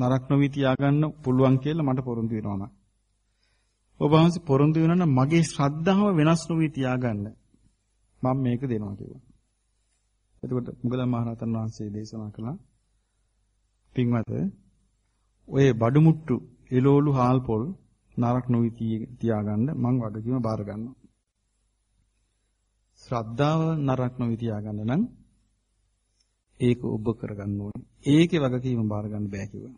නරක් නොවි තියාගන්න පුළුවන් කියලා මට පොරොන්දු වෙනවා නම් ඔබ වහන්සේ පොරොන්දු වෙනවා නම් මගේ ශ්‍රද්ධාව වෙනස් නොවි තියාගන්න මම මේක දෙනවා කිව්වා. එතකොට මුගලන් මහරහතන් වහන්සේ දේශනා කළා පින්වත ඔය බඩමුට්ටු එළෝලු හාල් පොල් නරක් නොවි තියාගන්න මං වගකීම බාර ගන්නවා. ශ්‍රද්ධාව නරක නොවි තියාගන්න නම් ඒක ඔබ කරගන්න ඕනේ. ඒකේ වගකීම බාර ගන්න බෑ කිව්වා.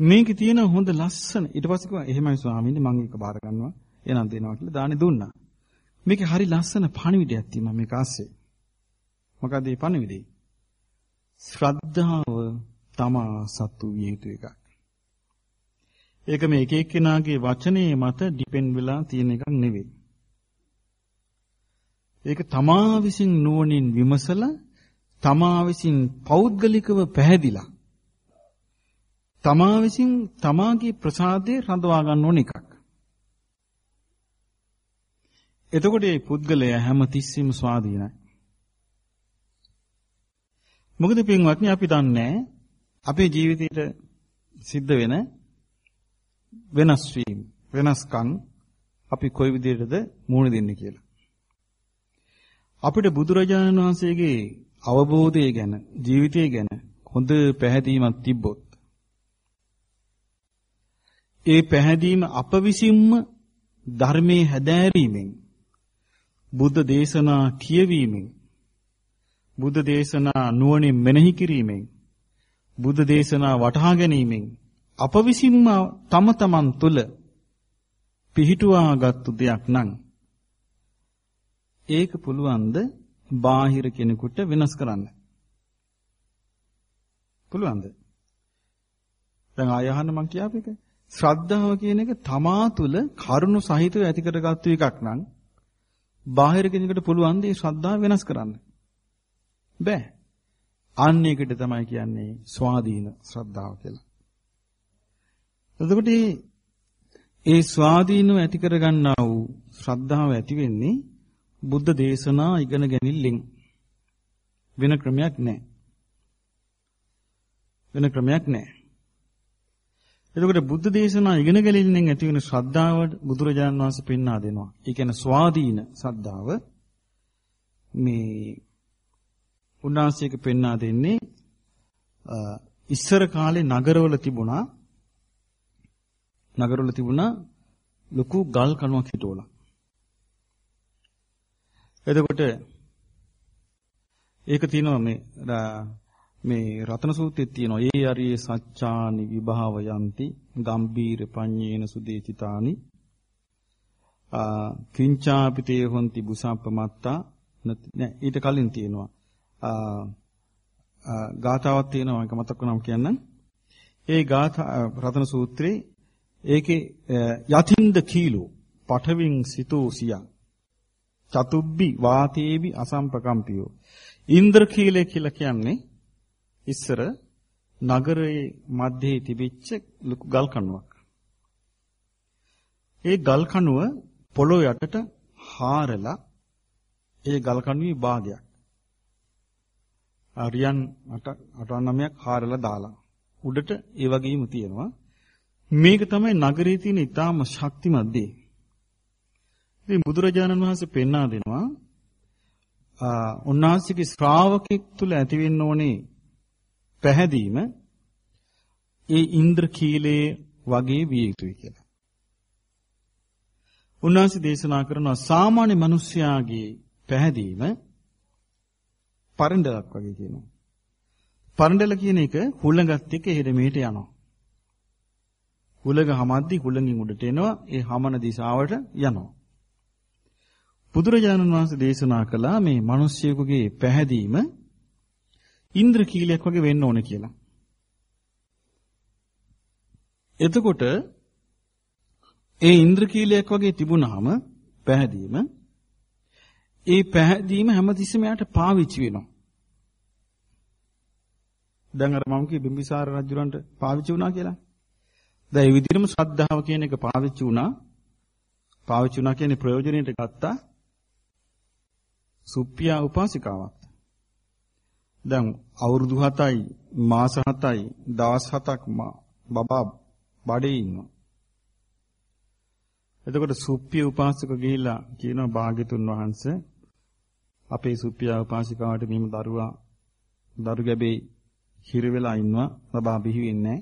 මේකේ තියෙන හොඳ ලස්සන ඊට පස්සේ කිව්වා එහෙමයි ස්වාමීනි මම ඒක බාර ගන්නවා. එනං දෙනවා කියලා දානි දුන්නා. මේකේ හරි ලස්සන පණිවිඩයක් තියෙනවා මේක ASCII. මොකද මේ පණිවිඩේ? ශ්‍රද්ධාව තමා සතු විය යුතු එකක්. ඒක මේ එක එක්කෙනාගේ වචනේ මත ඩිපෙන්ඩ් වෙලා තියෙන එකක් නෙවෙයි. ඒක තමා විසින් නුවණින් විමසලා තමා විසින් පෞද්ගලිකව පැහැදිලා තමා විසින් තමාගේ ප්‍රසාදේ රඳවා ගන්න ඕන එකක්. එතකොට මේ පුද්ගලයා හැම තිස්සෙම ස්වාධීනයි. මොකද පින්වත්නි අපි දන්නේ අපේ ජීවිතේට සිද්ධ වෙන වෙනස් වීම වෙනස්කම් අපි කොයි විදිහටද මුහුණ දෙන්නේ කියලා. අපිට බුදුරජාණන් වහන්සේගේ අවබෝධය ගැන ජීවිතය ගැන හොඳ පැහැදීමක් තිබ්බොත් ඒ පැහැදීම අප විසින්ම ධර්මයේ හැදෑරීමෙන් බුද්ධ දේශනා කියවීමෙන් බුද්ධ දේශනා නුවණින් මෙනෙහි කිරීමෙන් බුද්ධ දේශනා වටහා ගැනීමෙන් අප විසින්ම තම තමන් තුළ පිහිටුවාගත්තු දෙයක් නම් ඒක පුළුවන්ද බාහිර කෙනෙකුට වෙනස් කරන්න? පුළුවන්ද? දැන් ආය අහන්න මං කියාපේක. ශ්‍රද්ධාව කියන එක තමා තුළ කරුණු සහිතව ඇති කරගත්තු එකක් නම් බාහිර කෙනෙකුට පුළුවන් දී ශ්‍රද්ධාව වෙනස් කරන්න. බෑ. අන්න ඒකට තමයි කියන්නේ ස්වාධීන ශ්‍රද්ධාව කියලා. එතකොට ඒ ස්වාධීනව ඇති කරගන්නා වූ ශ්‍රද්ධාව ඇති වෙන්නේ බුද්ධ දේශනා ඉගෙන ගැනීමෙන් වෙන ක්‍රමයක් නැහැ. වෙන ක්‍රමයක් නැහැ. එතකොට බුද්ධ දේශනා ඉගෙන ගැනීමෙන් ඇති වෙන ශ්‍රද්ධාව බුදුරජාණන් වහන්සේ පෙන්වා දෙනවා. ඒ කියන්නේ ස්වාධීන ශ්‍රද්ධාව මේ උන්වහන්සේක පෙන්වා දෙන්නේ ඉස්සර කාලේ නගරවල තිබුණා නගරවල තිබුණා ලොකු ගල් කණුවක් හිටවලා. එතකොට ඒක තියෙනවා මේ මේ රතන සූත්‍රයේ තියෙනවා ඒ අරියේ සච්ඡානි විභාව යන්ති ගම්බීර පඤ්ඤේන සුදේචිතානි. ආ කිංචාපිතේ හොಂತಿ බුසප්පමත්තා නෑ ඊට කලින් තියෙනවා. ආ ගාතාවක් තියෙනවා ඒක මතක් වුණාම කියන්නම්. ඒ ගාථා රතන සූත්‍රේ ඒකේ යතින්ද කීලෝ පඨවින් සිතෝ සියං. චතුබ්බි වාතේවි අසම්පකම්පියෝ ඉන්ද්‍ර කීලය කියලා කියන්නේ ඉස්සර නගරයේ මැදේ තිබිච්ච ලොකු ගල් කණුවක්. ඒ ගල් කණුව පොළොව යටට හාරලා ඒ ගල් කණුවේ භාගයක්. අරියන් 89ක් හාරලා දාලා උඩට ඒ වගේම තියෙනවා. මේක තමයි නගරයේ තියෙන ඊටාම ශක්තිමත් දේ. ඉතින් බුදුරජාණන් වහන්සේ පෙන්වා දෙනවා ආ උන්වහන්සේගේ ශ්‍රාවකෙක් තුල ඇති වෙන්න ඕනේ පැහැදීම ඒ ඉන්ද්‍ර කීලයේ වගේ විය යුතුයි කියලා. උන්වහන්සේ දේශනා කරනවා සාමාන්‍ය මිනිස්යාගේ පැහැදීම පරණ්ඩලක් වගේ කියනවා. පරණ්ඩල කියන එක හුළඟත් එක්ක එහෙට මෙහෙට යනවා. හුළඟ හමද්දි හුළඟින් උඩට එනවා ඒ හමන දිශාවට යනවා. බුදුරජාණන් වහන්සේ දේශනා කළා මේ මිනිස්යෙකුගේ පැහැදීම ඉන්ද්‍රකීලයක් වගේ වෙන්න ඕන කියලා. එතකොට ඒ ඉන්ද්‍රකීලයක් වගේ තිබුණාම පැහැදීම ඒ පැහැදීම හැමතිස්සෙම යාට පාවිච්චි වෙනවා. දැන් අර මම කිය බිම්බිසාර රජුරන්ට පාවිච්චි වුණා කියලා. දැන් ඒ විදිහටම ශ්‍රද්ධාව කියන එක පාවිච්චි වුණා. පාවිච්චි වුණා කියන්නේ ප්‍රයෝජනෙට ගත්තා. සුප්පියා උපාසිකාවක්. දැන් අවුරුදු 7යි මාස 7යි දවස් 7ක් බබා බඩේ ඉන්නවා. එතකොට සුප්පිය උපාසක ගිහිල්ලා කියනවා භාග්‍යතුන් වහන්සේ අපේ සුප්පියා උපාසිකාවට මෙහිම දරුවා දරු ගැබේ හිර වෙලා ඉන්නවා බබා බිහි වෙන්නේ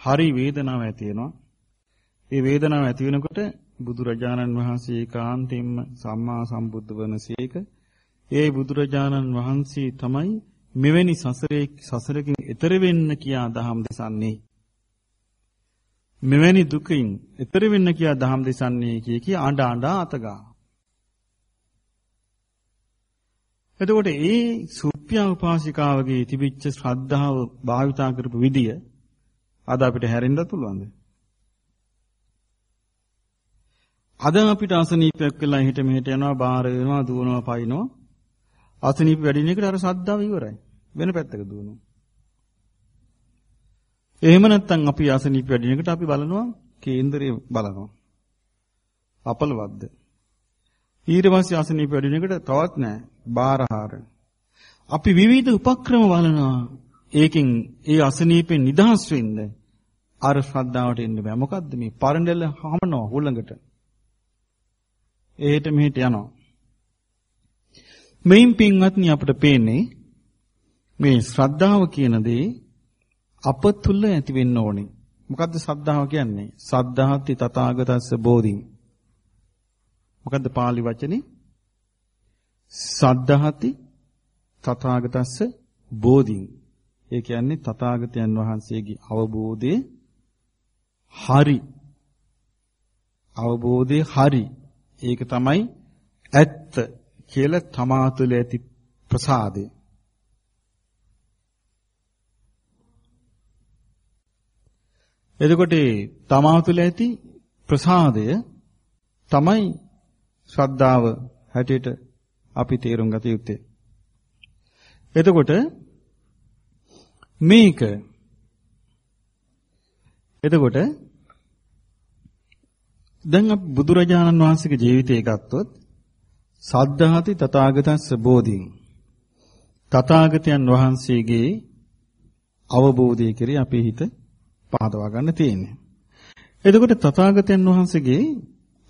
හරි වේදනාවක් ඇති වෙනවා. ඒ වේදනාව ඇති වෙනකොට බුදුරජාණන් වහන්සේ ඒකාන්තයෙන්ම සම්මා සම්බුද්ධ වනසේක ඒ බුදුරජාණන් වහන්සේ තමයි මෙවැනි සසරේ සසරකින් එතර වෙන්න කියා දහම් දෙසන්නේ. මෙවැනි දුකින් එතර වෙන්න කියා දහම් දෙසන්නේ කිය කී ආඬ ආඬ අතගා. එතකොට ඒ සුප්පියා උපාසිකාවගේ තිබිච්ච ශ්‍රද්ධාව භාවිතා කරපු විදිය අද අපිට හැරෙන්නත් පුළුවන්ද? අද අපිට අසනීපයක් වෙලා හිට මෙහෙට යනවා බාහිර වෙනවා දුවනවා පයින්නවා අසනීප වැඩි වෙන එකට අර සද්දාව ඉවරයි. වෙන පැත්තක දුවනවා. එහෙම නැත්නම් අපි අසනීප වැඩි වෙන එකට අපි බලනවා කේන්දරය බලනවා. අපලවද්ද. ඊට පස්සේ අසනීප වැඩි වෙන එකට තවත් නැහැ. බාරහාර. අපි විවිධ උපක්‍රම බලනවා. ඒකෙන් ඒ අසනීපෙන් නිදහස් වෙන්න අර ශ්‍රද්ධාවට එන්න බෑ. මොකද්ද මේ පරණදෙල හමනවා හුළඟට. එහෙට මෙහෙට යනවා. මෙයින් පින්වත්නි අපිට පේන්නේ මේ ශ්‍රද්ධාව කියන දේ අප තුල ඇති වෙන්න ඕනේ. මොකද්ද ශ්‍රද්ධාව කියන්නේ? සද්ධාහති තථාගතස්ස බෝධින්. මොකද්ද පාලි වචනේ? සද්ධාහති තථාගතස්ස බෝධින්. ඒ කියන්නේ තථාගතයන් වහන්සේගේ අවබෝධයේ හරි. අවබෝධයේ හරි. ඒක තමයි ඇත්ත කියලා තමා තුළ ඇති ප්‍රසාදය. එතකොට තමා තුළ ඇති ප්‍රසාදය තමයි ශ්‍රද්ධාව හැටියට අපි තේරුම් ගත යුත්තේ. එතකොට මේක එතකොට දැන් අපි බුදුරජාණන් වහන්සේගේ ජීවිතය ගත්තොත් සද්ධාති තථාගතස්ස බෝධින් තථාගතයන් වහන්සේගේ අවබෝධය කෙරෙහි අපේ හිත පහදවා ගන්න තියෙන්නේ. එතකොට තථාගතයන් වහන්සේගේ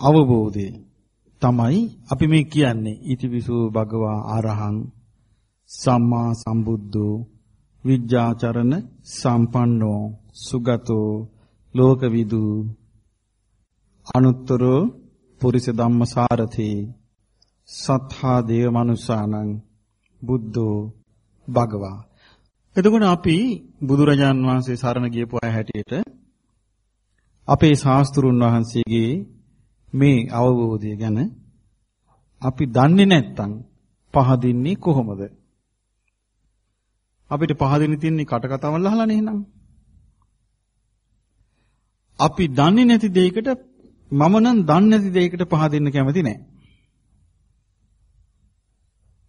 අවබෝධය තමයි අපි මේ කියන්නේ ඉතිවිසු භගවා ආරහං සම්මා සම්බුද්ධෝ විජ්ජාචරණ සම්පන්නෝ සුගතෝ ලෝකවිදු අනුත්තරෝ පුරිස ධම්මසාරති සත්හා දේව මනුසානං බුද්ධෝ භගවා එතකොට අපි බුදුරජාන් වහන්සේ සරණ ගියපු අය හැටියට අපේ ශාස්ත්‍රුන් වහන්සේගේ මේ අවබෝධය ගැන අපි දන්නේ නැත්නම් පහදින්නේ කොහොමද? අපිට පහදින්න තියෙන්නේ කට කතාවල් අහලා නේනම්. අපි දන්නේ නැති දෙයකට මම නම් දන්නේ නැති දෙයකට පහදින්න කැමති නැහැ.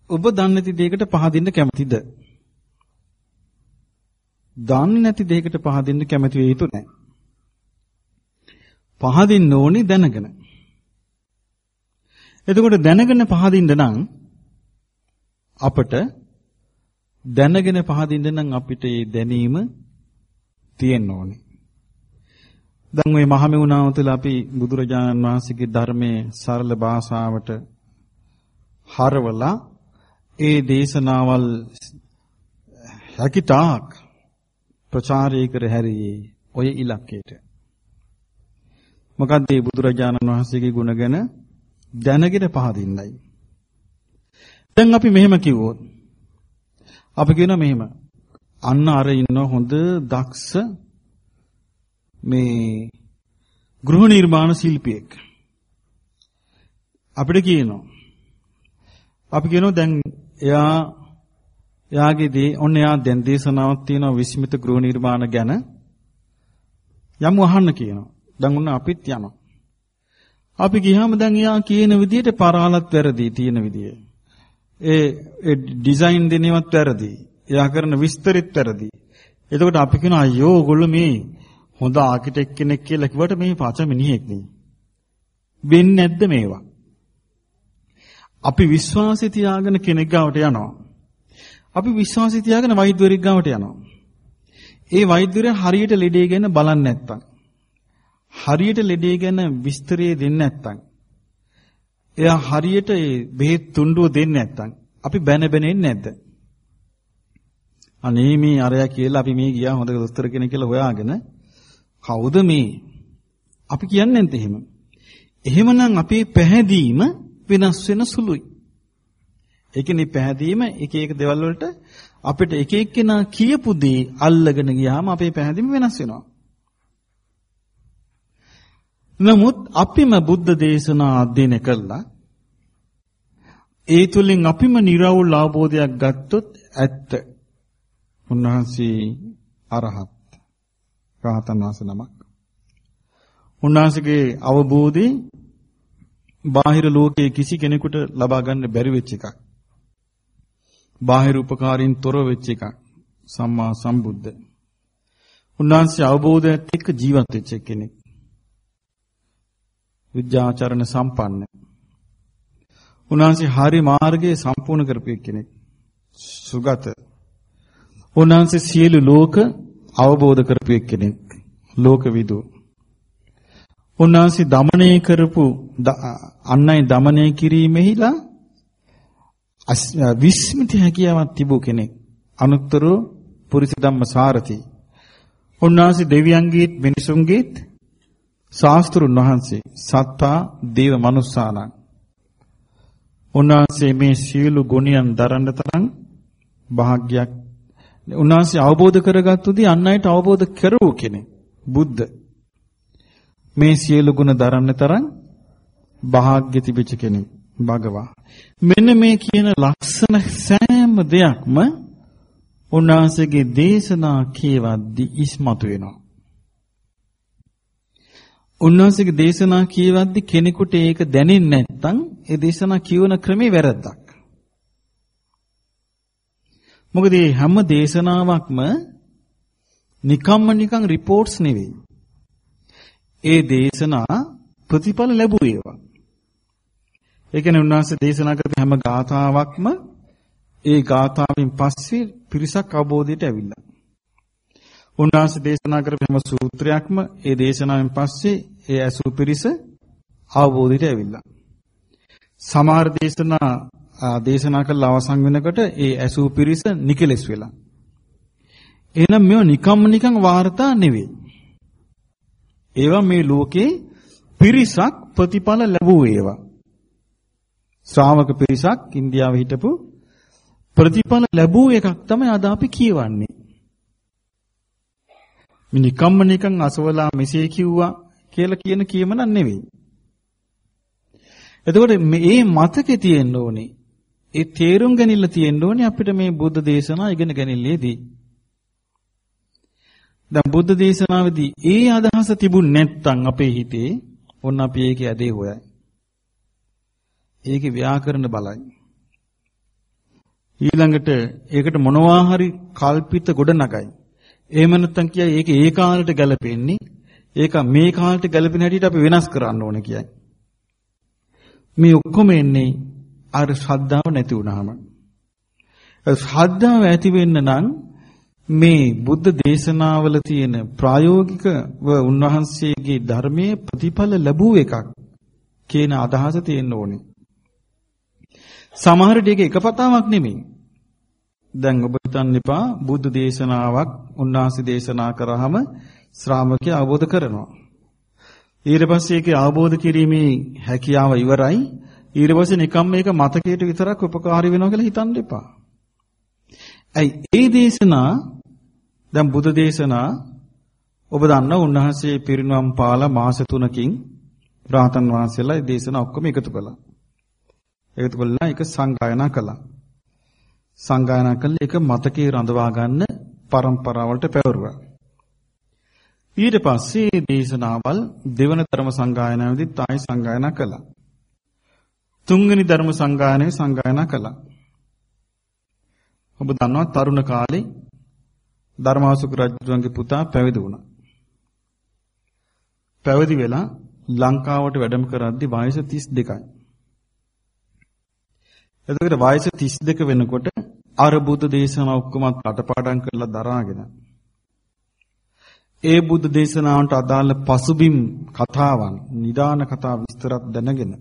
ඔබ දන්නේ නැති දෙයකට පහදින්න කැමතිද? දන්නේ නැති දෙයකට පහදින්න කැමති වෙ යුතු නැහැ. පහදින්න ඕනේ දැනගෙන. එතකොට දැනගෙන පහදින්න නම් අපට දැනගෙන පහදින්න නම් අපිට මේ දැනීම තියෙන්න ඕනේ. දැන් ওই මහමෙවුනාව තුළ අපි බුදුරජාණන් වහන්සේගේ ධර්මයේ සරල භාෂාවට හරවලා ඒ දේශනාවල් හැකිතාක් ප්‍රචාරය කර හැරියේ ඔය ඉලක්කයට. මොකද මේ බුදුරජාණන් වහන්සේගේ ගුණ ගැන දැනගෙන පහදින්නයි. දැන් අපි මෙහෙම කිව්වොත් අපි කියනවා මෙහෙම අන්න අර ඉන්න හොඳ දක්ෂ මේ ගෘහ නිර්මාණ ශිල්පියෙක් අපිට කියනවා අපි කියනවා දැන් එයා එයාගේ දේ ඔන්න එයා දැන් දේශනාවක් තියෙනවා විස්මිත ගෘහ නිර්මාණ ගැන යමු අහන්න කියනවා. දැන් ඔන්න අපිත් යනවා. අපි ගියාම දැන් එයා කියන විදිහට පරාලත් වැරදි තියෙන විදිය. ඒ ඒ ඩිසයින් දෙනේවත් වැරදි. එයා කරන විස්තරිත වැරදි. එතකොට අපි කියන අයියෝ ඔයගොල්ලෝ මේ හොඳ ආකිටෙක් කෙනෙක් කියලා කිව්වට මේ පච මිනිහෙක් නේ. වෙන්නේ නැද්ද මේවා? අපි විශ්වාසය තියාගෙන කෙනෙක් ගාවට යනවා. අපි විශ්වාසය තියාගෙන වෛද්‍යවරයෙක් ගාවට යනවා. ඒ වෛද්‍යවරයා හරියට ලෙඩේ ගැන බලන්නේ නැත්තම් හරියට ලෙඩේ ගැන විස්තරය දෙන්නේ නැත්තම් එයා හරියට ඒ බෙහෙත් තුණ්ඩුව දෙන්නේ නැත්තම් අපි බැන බැන ඉන්නේ නැද්ද? අනේ මේ අරයා කියලා අපි මේ ගියා හොඳ දොස්තර කෙනෙක් කියලා හොයාගෙන කවුද මේ? අපි කියන්නේ නැන්ද එහෙම. එහෙමනම් අපේ පැහැදීම වෙනස් වෙන සුළුයි. ඒ කියන්නේ පැහැදීම එක එක දේවල් වලට අපිට එක එක්කෙනා කියපු දේ අල්ලගෙන ගියාම අපේ පැහැදීම වෙනස් වෙනවා. නමුත් අපිම බුද්ධ දේශනා අධ්‍යයනය කළා ඒ තුලින් අපිම निराවුල් අවබෝධයක් ගත්තොත් ඇත්ත. උන්වහන්සේ අරහත් රහතන් වහන්සේ නමක්. උන්වහන්සේගේ අවබෝධي බාහිර ලෝකයේ කිසි කෙනෙකුට ලබා ගන්න බැරි වෙච්ච එකක්. බාහිර උපකාරයෙන් තොර වෙච්ච එකක්. සම්මා සම්බුද්ධ. උන්වහන්සේ අවබෝධයත් එක්ක ජීවත් වෙච්ච කෙනෙක්. විද්‍යාචරණ සම්පන්න. උන්වහන්සේ හරි මාර්ගයේ සම්පූර්ණ කරපු කෙනෙක්. සුගත. උන්වහන්සේ සියලු ලෝක අවබෝධ කරපු එක්කෙනෙක් ලෝකවිදු. උන්වහන්සේ দমনය කරපු අන්නයි দমনය කිරීමෙහිලා විස්මිත හැකියාවක් තිබූ කෙනෙක්. අනුත්තර පුරිස ධම්ම සාරති. උන්වහන්සේ දෙවියන්ගේත් මිනිසුන්ගේත් ශාස්ත්‍රුන් වහන්සේ සත්තා දේව මනුස්සානං. උන්වහන්සේ මේ සියලු ගුණයන් දරන්න තරම් භාග්යක් උන්වහන්සේ අවබෝධ කරගත්තුදී අන් අයට අවබෝධ කරවූ කෙනෙක්. බුද්ධ. මේ සියලු ගුණ දරන්න තරම් භාග්‍ය තිබිච්ච කෙනෙක්. භගවා. මෙන්න මේ කියන ලක්ෂණ සෑම දෙයක්ම උන්වහන්සේගේ දේශනා කියවද්දි ඉස්මතු වෙනවා. උන්වහන්සේගේ දේශනා කියවද්දි කෙනෙකුට ඒක දැනෙන්නේ නැත්නම් ඒ දේශනා කියවන ක්‍රමේ වැරද්දක්. මොකද මේ හැම දේශනාවක්ම නිකම්ම නිකන් රිපෝට්ස් නෙවෙයි. ඒ දේශනා ප්‍රතිඵල ලැබුවේවා. ඒ කියන්නේ උන්වහන්සේ දේශනා කරපු හැම ගාථාවක්ම ඒ ගාථාවෙන් පස්සේ පිරිසක් අවබෝධයට ඇවිල්ලා. උන්වහන්සේ දේශනා කරපු හැම සූත්‍රයක්ම ඒ දේශනාවෙන් පස්සේ ඒ ඇසූ පිරිස අවබෝධයට ඇවිල්ලා. සමහර දේශනා දේශනා කළ අවසන් වෙනකොට ඒ ඇසූ පිරිස නිකලෙස් වෙලා. එහෙනම් මේව නිකම්ම නිකන් වාර්තා නෙවෙයි. ඒවා මේ ලෝකේ පිරිසක් ප්‍රතිඵල ලැබුව ඒවා. ශ්‍රාවක පිරිසක් ඉන්දියාවේ හිටපු ප්‍රතිඵල ලැබුව එකක් තමයි අද අපි කියවන්නේ. මේ නිකම්ම නිකන් අසවලා මෙසේ කිව්වා කියලා කියන කියමනක් නෙවෙයි. එතකොට මේ මතකේ තියෙන්න ඕනේ. ඒ තේරුම් ගැනීම තියෙන්න ඕනේ අපිට මේ බුද්ධ දේශනා ඉගෙන ගැනීමේදී. දැන් බුද්ධ දේශනාවේදී ඒ අදහස තිබුණ නැත්නම් අපේ හිතේ ඔන්න අපි ඒකේ ඇදේ හොයයි. ඒකේ ව්‍යාකරණ බලයි. ඊළඟට ඒකට මොනවා හරි කල්පිත ගොඩ නගයි. එහෙම නැත්නම් කියයි ඒක ඒ කාලයට ගැලපෙන්නේ. ඒක මේ කාලයට ගැලපෙන හැටියට අපි වෙනස් කරන්න ඕනේ කියයි. මේ ඔක්කොම එන්නේ අර ශ්‍රද්ධාව නැති වුනහම. ශ්‍රද්ධාව ඇති වෙන්න නම් මේ බුද්ධ දේශනාවල තියෙන ප්‍රායෝගිකව උන්වහන්සේගේ ධර්මයේ ප්‍රතිඵල ලැබුව එකක් කියන අදහස තියෙන්න ඕනේ. සමහර ටික එක පතාවක් නෙමෙයි. දැන් ඔබ හිතන්න එපා බුද්ධ දේශනාවක් උන්වහන්සේ දේශනා කරාම ශ්‍රාවකයා අවබෝධ කරනවා. ඊට පස්සේ ඒකේ අවබෝධ කිරීමේ හැකියාව ඉවරයි. ඊට පස්සේ නිකම් මේක මතකයට විතරක් උපකාරී වෙනවා කියලා හිතන්න එපා. ඇයි ඒ දේශනා දැන් බුද්ධ දේශනා ඔබ දන්නා උන්වහන්සේ පිරිනුවම් පාලා මාස 3කින් රාතන් වහන්සේලා ඒ දේශනා ඔක්කොම එකතු කළා. එකතු කළා ඒක සංගායනා කළා. සංගායනා කළා ඒක මතකේ රඳවා ගන්න પરම්පරාවලට පැවරුවා. ඊට පස්සේ දේශනාවල් දෙවන ධර්ම සංගායනාවේදී තායි සංගායනා කළා. තුන්වෙනි ධර්ම සංගායනාවේ සංගායනා කළා. ඔබ දන්නවා තරුණ කාලේ ධර්මාසුක රජුගේ පුතා පැවිදි වුණා. පැවිදි වෙලා ලංකාවට වැඩම කරද්දී වයස 32යි. එතකොට වයස 32 වෙනකොට අර බුද්ධ දේශනා ඔක්කොම අටපාඩම් කරලා දරාගෙන ඒ බුද්ධ දේශනාවට අදාළ පසුබිම් කතාවන් නිදාන කතා විස්තරත් දැනගෙන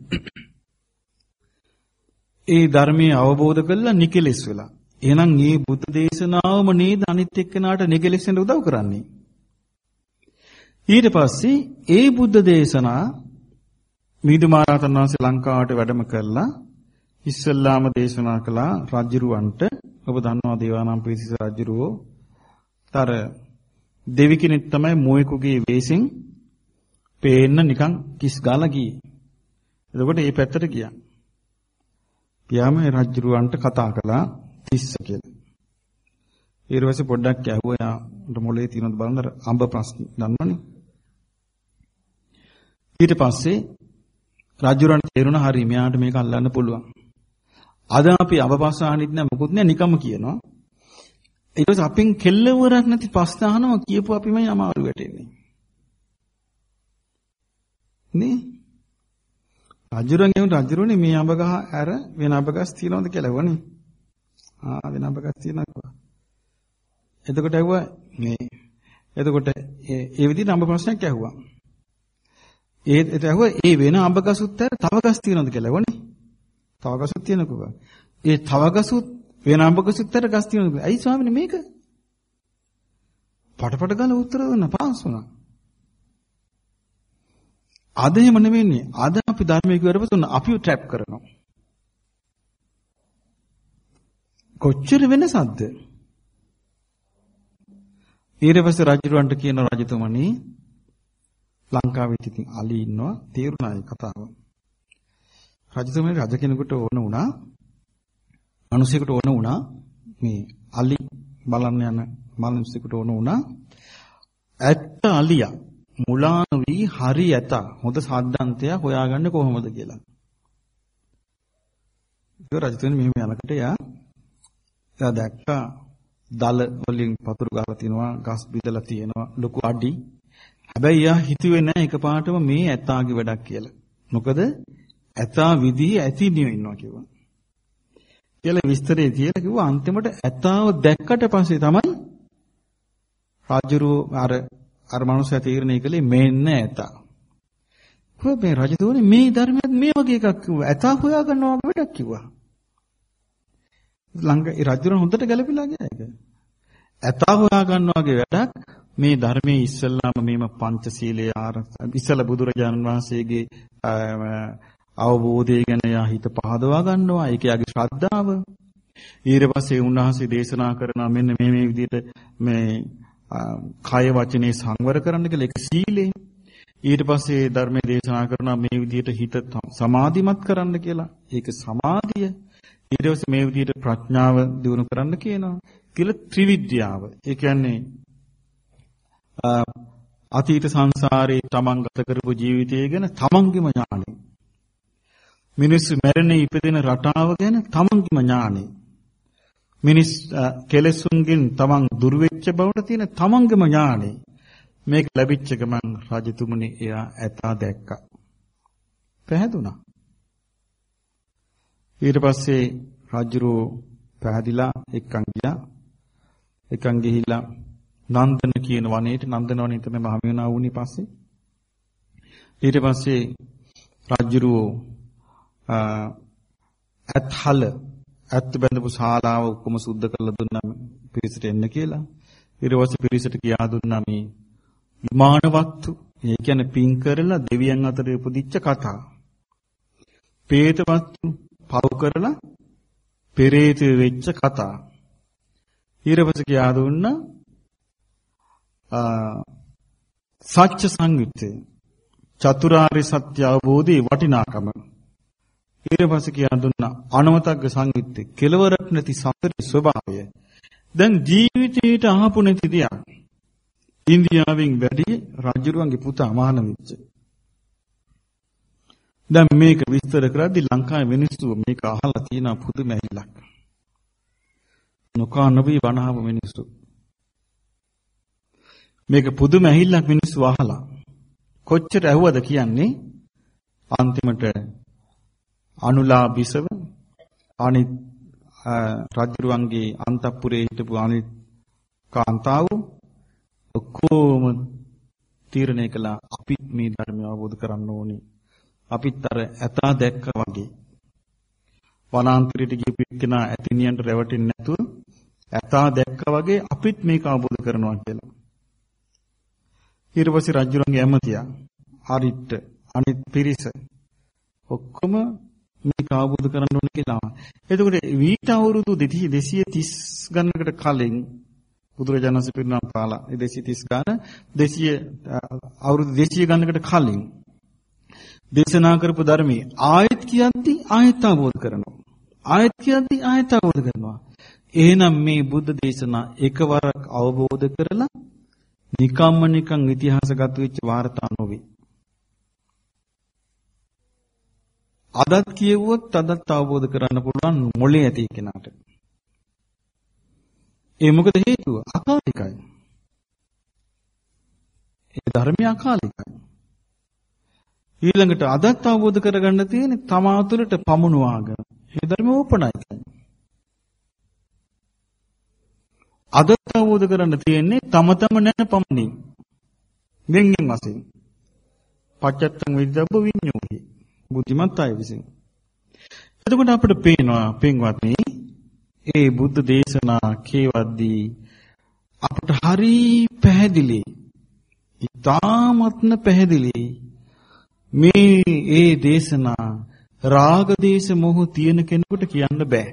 ඒ ධර්මයේ අවබෝධ කරලා නිකලෙස් වෙලා එහෙනම් මේ බුද්ධ දේශනාවම නේද අනිත් එක්කනාට නිකලෙස් වෙන්න උදව් කරන්නේ ඊට පස්සේ ඒ බුද්ධ දේශනා මිදුමාරාතන් වහන්සේ ලංකාවට වැඩම කරලා ඉස්සල්ලාම දේශනා කළා රජුරවන්ට ඔබ දන්නවා දේවානම්පියතිස්ස රජුරෝ තර දෙවි කෙනෙක් තමයි මොයෙකුගේ වෙස්ෙන් පේන්න නිකන් කිස් ගාලා ගියේ. එතකොට මේ පැත්තට ගියා. ගියාම රජුරවන්ට කතා කළා තිස්ස කියලා. ඊට පස්සේ පොඩ්ඩක් ඇහුවා යාට මොලේ තියෙනවද බලන්න අඹ ප්‍රශ්න දන්නවනේ. ඊට පස්සේ රජුරන්ට තේරුණා හරි මෙයාට මේක අල්ලන්න පුළුවන්. අද අපි අවපස්ස අහන්නෙත් නෑ මොකුත් නෑ නිකම්ම කියනවා. ඊට පස්සේ අපෙන් කෙල්ලවරක් නැති ප්‍රශ්න අහනවා කියපුව අපිමයි අමාරු වැටෙන්නේ. නේ? රජුරන් එමුට රජුරනේ මේ අඹ ගහ ඇර වෙන අඹ ගස් තියනවද කියලා වනේ. ආ වෙන අඹ ගස් තියනවා. එතකොට ඇහුවා මේ එතකොට ඒ විදිහට අඹ ප්‍රශ්නයක් ඇහුවා. ඒ ඒත් ඇහුවා ඒ වෙන අඹ ගසුත් ඇර තව ගස් තියනවද කියලා වනේ. තව ගසුත් තියෙනකෝ. ඒ තව ගසුත් වෙන අඹ ගසුත්තර ගස් තියෙනකෝ. ඇයි ස්වාමීනි මේක? පටපට ගාලා උත්තර දුන්න පාස් වුණා. අද එහෙම නෙවෙන්නේ. අද අපි ධර්මයේ කරපතුන අපිව ට්‍රැප් කරනවා. කොච්චර වෙනසක්ද? ඊට පස්සේ රජුරවන්ට කියන රජතුමනි ලංකාවේ ඉතින් අලි ඉන්නවා තේරුණා ඒ කතාව. රජතුමනි රජ කෙනෙකුට ඕන වුණා මිනිසෙකුට ඕන වුණා මේ අලි බලන්න යන මිනිසෙකුට ඕන වුණා ඇත්ත අලියා මුලාන වී හරි ඇත හොඳ සාද්දන්තය හොයාගන්නේ කොහොමද කියලා. ඒක රජතුමනි මෙහෙම යනකොට යා එයා දැක්කා දල වලින් පතුරු ගහලා තිනවා ගස් බිදලා තියෙනවා ලොකු අඩි. හැබැයි යා හිතුවේ නැහැ එකපාරටම මේ ඇතාගේ වැඩක් කියලා. මොකද ඇතා විදිහ ඇතිනිය ඉන්නවා කිව්වා. කියලා විස්තරේ තියලා කිව්වා අන්තිමට ඇතාව දැක්කට පස්සේ තමයි රාජුරු අර අර මනුස්සයා තීරණය කළේ මෙන්න ඇතා. කොහොම මේ රජතුමනි මේ ධර්මයක් මේ වගේ එකක් කිව්වා. ඇතා හොයා ගන්නවා වැඩක් කිව්වා. ළඟ ඒ රජුරන් හොඳට ගැලපිලා ගියා ඒක. ඇතා හොයා ගන්නවා වගේ වැඩක් මේ ධර්මයේ ඉස්සල්ලාම මේම පංචශීලයේ ආරක්ෂා ඉස්සල බුදුරජාණන් වහන්සේගේ අවබෝධය ගැන යා හිත පහදවා ගන්නවා. ඒක යාගේ ශ්‍රද්ධාව. ඊට පස්සේ උන්වහන්සේ දේශනා කරනවා මෙන්න මේ මේ විදිහට මේ කය වචනේ සංවර කරන්න කියලා ඒක සීලේ. ඊට පස්සේ ධර්මයේ දේශනා කරනවා මේ විදිහට හිත සමාධිමත් කරන්න කියලා. ඒක සමාධිය. ඊට පස්සේ මේ විදිහට ප්‍රඥාව දිනු කරන්න කියනවා. කියලා ත්‍රිවිද්‍යාව. ඒ කියන්නේ අතීත සංසාරේ තමන් ගත කරපු ජීවිතය ගැන තමන්ගේම ඥානෙ. මිනිස්සු මැරෙන ඉපදෙන රටාව ගැන තමන්ගේම ඥානෙ. මිනිස් කෙලෙසුන්ගෙන් තමන් දුර වෙච්ච බවට තියෙන තමන්ගේම ඥානෙ. මේක ලැබිච්ච ගමන් රජතුමනි එයා ඇතා දැක්කා. පැහැදුනා. ඊට පස්සේ රජුරෝ පැහැදිලා එක්කන් ගියා. එක්කන් ගිහිල්ලා නන්දන කියන වනයේට නන්දන වනයේ තමයි මහමෙවුනා වුණේ පස්සේ. ඊට පස්සේ රජුරෝ අත්හල අත් බඳපු ශාලාව ඔක්කොම සුද්ධ කරලා දුන්නා පිරිසට එන්න කියලා. ඊට පස්සේ පිරිසට කියා දුන්නා මේ විමානවත්තු ඒ කියන්නේ පින් කරලා දෙවියන් අතර උපදිච්ච කතා. പ്രേතවත්තු පව් කරලා පෙරේත වෙච්ච කතා. ඊට පස්සේ කියා දුන්නා සත්‍ය සංයුත්තේ චතුරාර්ය සත්‍ය අවබෝධයේ වටිනාකම ඊට පස්සේ කියා දුන්නා අනවතග්ග සංයුත්තේ. කෙලවරක් නැති සතරේ ස්වභාවය. දැන් ජීවිතේට අහපු නැති දෙයක්. ඉන්දියාවෙන් වැඩි රජුරුවන්ගේ පුතා මහාන වෙච්ච. දැන් මේක විස්තර කරද්දී ලංකාවේ මිනිස්සු මේක අහලා තියෙන පුදුම ඇහිලක් නොකා නොබී වනහව මිනිස්සු. මේක පුදුම ඇහිල්ලක් මිනිස්සු අහලා. කොච්චර ඇහුවද කියන්නේ? අන්තිමට අනුලා බිසව අනිත් රජුරුවන්ගේ අන්තපුරේ හිටපු අනිත් කාන්තාව ඔක්කොම තීරණය කළා අපිත් මේ ධර්මය අවබෝධ කරන්න ඕනේ. අපිත් අර ඇතා දැක්කා වගේ වනාන්තරයට ගිහපු කෙනා ඇතිනියන්ට රැවටෙන්නේ නැතුව ඇතා දැක්කා වගේ අපිත් මේක අවබෝධ කරනවා කියලා. ඊට පස්සේ රජුරන්ගේ ඇමතියා හරිට අනිත් පිරිස ඔක්කොම මේක අවබෝධ කරගන්න ඕනේ කියලා. එතකොට වීට අවුරුදු 230 ගණනකට කලින් බුදුරජාණන් වහන්සේ පිරිනම් පාලා 230 ගාන 200 අවුරුදු 200 ගණනකට කලින් දේශනා කරපු ධර්මයේ ආයත් කියද්දි ආයත් අවබෝධ කරනවා. ආයත් කියද්දි ආයත් අවබෝධ කරනවා. එහෙනම් මේ බුද්ධ දේශනා එකවරක් අවබෝධ කරලා නිකම්ම නිකං ඉතිහාසගත වෙච්ච වාර්තා නොවේ. අදත් කියවුවොත් අදත් අවබෝධ කරන්න පුළුවන් මොලේ ඇති කෙනාට. ඒ මොකද හේතුව? අකාලිකයි. ඒ ධර්මය අකාලිකයි. ඊළඟට අදත් අවබෝධ කරගන්න තියෙන්නේ තමා තුළට පමුණුවාගෙන. ඒ ධර්ම ඕපනයිකයි. අද අවබෝධ කරන්න තියෙන්නේ තම තම නැන පමණින්. වෙන්ගෙන් වශයෙන්. පච්චත්තං විද්දබ්බ විඤ්ඤෝහි. බුද්ධිමත් අය විසින්. එතකොට අපිට පේනවා පින්වත්නි ඒ බුද්ධ දේශනා කියවද්දී අපට හරි පැහැදිලි. ඊ타මත්න පැහැදිලි. මේ ඒ දේශනා රාග දේශ මොහ තියෙන කෙනෙකුට කියන්න බෑ.